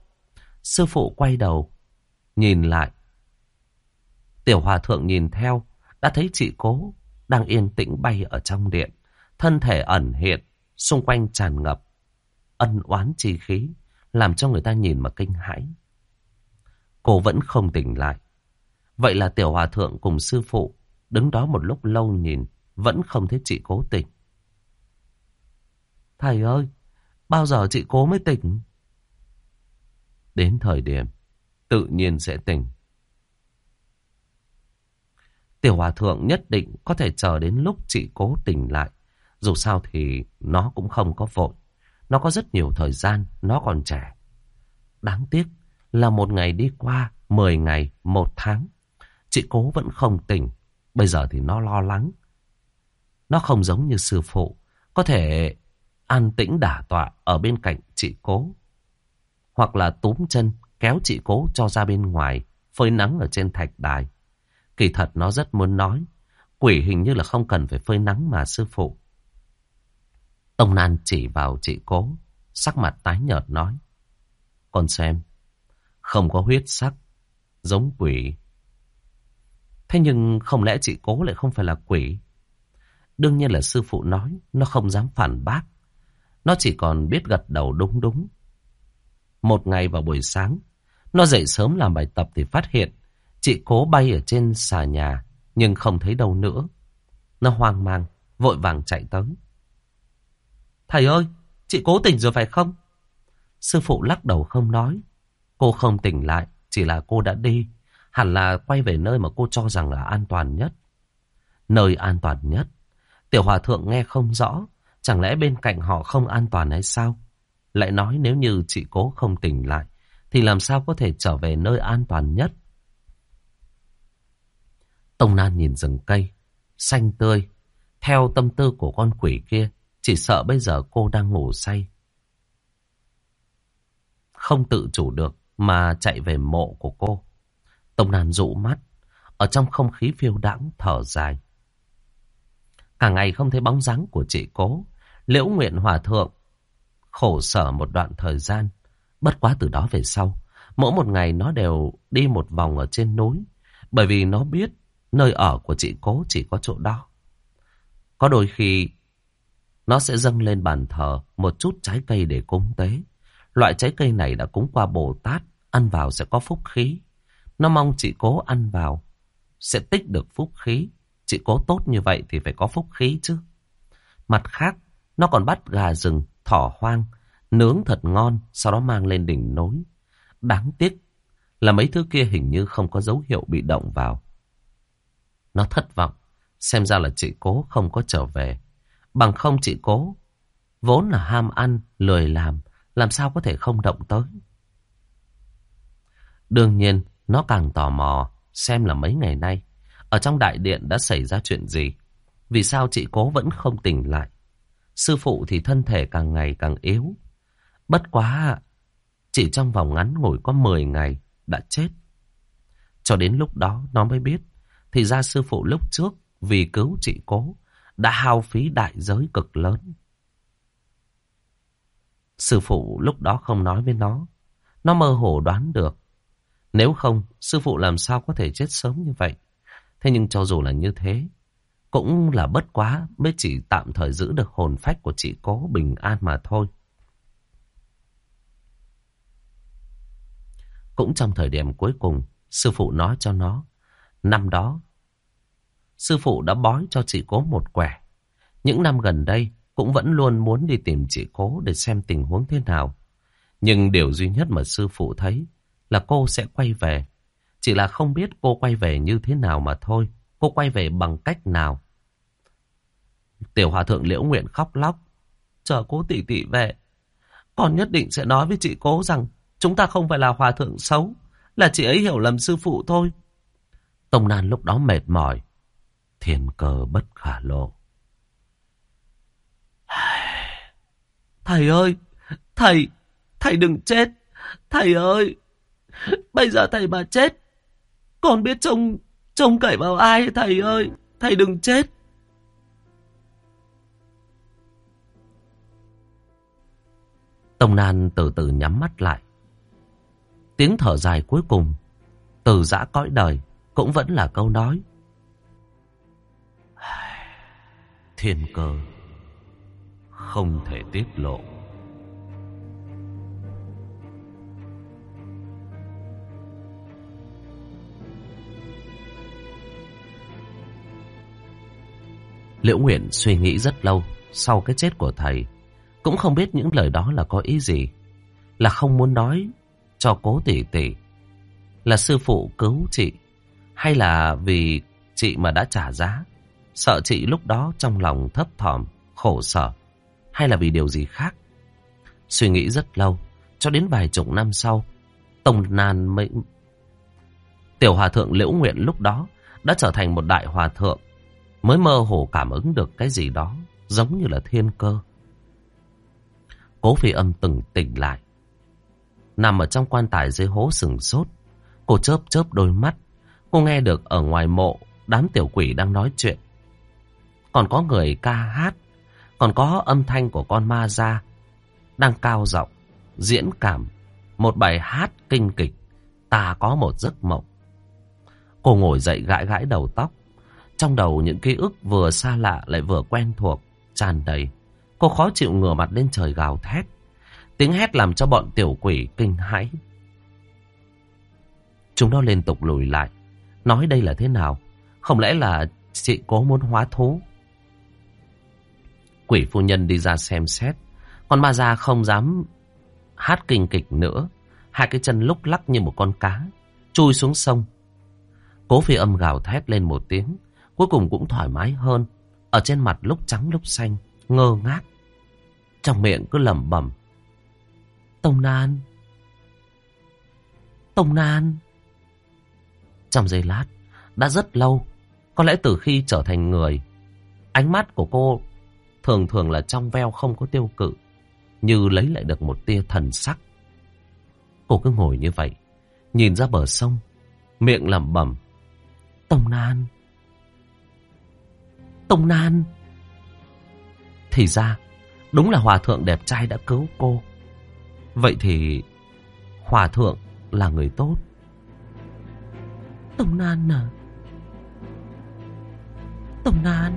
Speaker 1: Sư phụ quay đầu, nhìn lại. Tiểu hòa thượng nhìn theo, đã thấy chị cố đang yên tĩnh bay ở trong điện. Thân thể ẩn hiện, xung quanh tràn ngập. Ân oán chi khí, làm cho người ta nhìn mà kinh hãi. Cô vẫn không tỉnh lại. Vậy là tiểu hòa thượng cùng sư phụ đứng đó một lúc lâu nhìn, vẫn không thấy chị cố tỉnh. Thầy ơi, bao giờ chị cố mới tỉnh? Đến thời điểm, tự nhiên sẽ tỉnh. Tiểu hòa thượng nhất định có thể chờ đến lúc chị cố tỉnh lại. Dù sao thì nó cũng không có vội. Nó có rất nhiều thời gian, nó còn trẻ. Đáng tiếc là một ngày đi qua, mười ngày, một tháng. Chị cố vẫn không tỉnh. Bây giờ thì nó lo lắng. Nó không giống như sư phụ. Có thể an tĩnh đả tọa ở bên cạnh chị cố. Hoặc là túm chân kéo chị cố cho ra bên ngoài, phơi nắng ở trên thạch đài. Kỳ thật nó rất muốn nói, quỷ hình như là không cần phải phơi nắng mà sư phụ. Tông Nan chỉ vào chị cố, sắc mặt tái nhợt nói. Con xem, không có huyết sắc, giống quỷ. Thế nhưng không lẽ chị cố lại không phải là quỷ? Đương nhiên là sư phụ nói, nó không dám phản bác. Nó chỉ còn biết gật đầu đúng đúng. Một ngày vào buổi sáng, nó dậy sớm làm bài tập thì phát hiện chị cố bay ở trên xà nhà, nhưng không thấy đâu nữa. Nó hoang mang, vội vàng chạy tới. Thầy ơi, chị cố tỉnh rồi phải không? Sư phụ lắc đầu không nói. Cô không tỉnh lại, chỉ là cô đã đi. Hẳn là quay về nơi mà cô cho rằng là an toàn nhất. Nơi an toàn nhất. Tiểu hòa thượng nghe không rõ. Chẳng lẽ bên cạnh họ không an toàn hay sao? Lại nói nếu như chị cố không tỉnh lại, thì làm sao có thể trở về nơi an toàn nhất. Tông Nan nhìn rừng cây, xanh tươi, theo tâm tư của con quỷ kia, chỉ sợ bây giờ cô đang ngủ say. Không tự chủ được mà chạy về mộ của cô. Tông Nan dụ mắt, ở trong không khí phiêu đãng thở dài. Cả ngày không thấy bóng dáng của chị cố, liễu nguyện hòa thượng. Khổ sở một đoạn thời gian, bất quá từ đó về sau, mỗi một ngày nó đều đi một vòng ở trên núi, bởi vì nó biết nơi ở của chị cố chỉ có chỗ đó. Có đôi khi nó sẽ dâng lên bàn thờ một chút trái cây để cúng tế. Loại trái cây này đã cúng qua Bồ Tát, ăn vào sẽ có phúc khí. Nó mong chị cố ăn vào, sẽ tích được phúc khí. Chị cố tốt như vậy thì phải có phúc khí chứ. Mặt khác, nó còn bắt gà rừng, thỏ hoang, nướng thật ngon, sau đó mang lên đỉnh nối. Đáng tiếc là mấy thứ kia hình như không có dấu hiệu bị động vào. Nó thất vọng, xem ra là chị cố không có trở về. Bằng không chị cố, vốn là ham ăn, lười làm, làm sao có thể không động tới. Đương nhiên, nó càng tò mò xem là mấy ngày nay, ở trong đại điện đã xảy ra chuyện gì. Vì sao chị cố vẫn không tỉnh lại? Sư phụ thì thân thể càng ngày càng yếu. Bất quá, chỉ trong vòng ngắn ngủi có 10 ngày đã chết. Cho đến lúc đó nó mới biết, thì ra sư phụ lúc trước vì cứu chị cố đã hao phí đại giới cực lớn. Sư phụ lúc đó không nói với nó. Nó mơ hồ đoán được. Nếu không, sư phụ làm sao có thể chết sớm như vậy. Thế nhưng cho dù là như thế, cũng là bất quá mới chỉ tạm thời giữ được hồn phách của chị cố bình an mà thôi. Cũng trong thời điểm cuối cùng, sư phụ nói cho nó, năm đó, sư phụ đã bói cho chị cố một quẻ. Những năm gần đây, cũng vẫn luôn muốn đi tìm chị cố để xem tình huống thế nào. Nhưng điều duy nhất mà sư phụ thấy là cô sẽ quay về. Chỉ là không biết cô quay về như thế nào mà thôi. Cô quay về bằng cách nào. Tiểu hòa thượng liễu nguyện khóc lóc. Chờ cố tỷ tỷ về. Con nhất định sẽ nói với chị cố rằng chúng ta không phải là hòa thượng xấu. Là chị ấy hiểu lầm sư phụ thôi. Tông Nan lúc đó mệt mỏi. Thiên cơ bất khả lộ. Thầy ơi! Thầy! Thầy đừng chết! Thầy ơi! Bây giờ thầy mà chết! Con biết trông, trông cậy vào ai thầy ơi! Thầy đừng chết! Tông Nan từ từ nhắm mắt lại. Tiếng thở dài cuối cùng, từ giã cõi đời, cũng vẫn là câu nói. Thiên cơ không thể tiết lộ. Liễu Nguyện suy nghĩ rất lâu sau cái chết của thầy. Cũng không biết những lời đó là có ý gì. Là không muốn nói cho cố tỷ tỷ. Là sư phụ cứu chị. Hay là vì chị mà đã trả giá. Sợ chị lúc đó trong lòng thấp thỏm, khổ sở hay là vì điều gì khác. Suy nghĩ rất lâu, cho đến vài chục năm sau, Tông Nan mới... Tiểu Hòa Thượng Liễu Nguyện lúc đó đã trở thành một đại hòa thượng, mới mơ hồ cảm ứng được cái gì đó, giống như là thiên cơ. Cố phi âm từng tỉnh lại, nằm ở trong quan tài dưới hố sừng sốt. Cô chớp chớp đôi mắt, cô nghe được ở ngoài mộ đám tiểu quỷ đang nói chuyện. Còn có người ca hát còn có âm thanh của con ma ra đang cao giọng diễn cảm một bài hát kinh kịch ta có một giấc mộng cô ngồi dậy gãi gãi đầu tóc trong đầu những ký ức vừa xa lạ lại vừa quen thuộc tràn đầy cô khó chịu ngửa mặt lên trời gào thét tiếng hét làm cho bọn tiểu quỷ kinh hãi chúng nó liên tục lùi lại nói đây là thế nào không lẽ là chị cố muốn hóa thú Quỷ phu nhân đi ra xem xét. Con ma ra không dám hát kinh kịch nữa. Hai cái chân lúc lắc như một con cá. Chui xuống sông. Cố phi âm gào thét lên một tiếng. Cuối cùng cũng thoải mái hơn. Ở trên mặt lúc trắng lúc xanh. Ngơ ngác. Trong miệng cứ lẩm bẩm. Tông Nan. Tông Nan. Trong giây lát, đã rất lâu, có lẽ từ khi trở thành người, ánh mắt của cô thường thường là trong veo không có tiêu cự, như lấy lại được một tia thần sắc. Cô cứ ngồi như vậy, nhìn ra bờ sông, miệng lẩm bẩm. Tông Nan. Tông Nan. Thì ra, đúng là hòa thượng đẹp trai đã cứu cô. Vậy thì hòa thượng là người tốt. Tông Nan à? Tông Nan.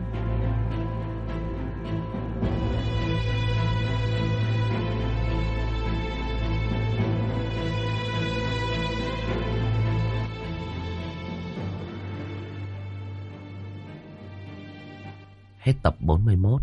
Speaker 1: Hết tập 41.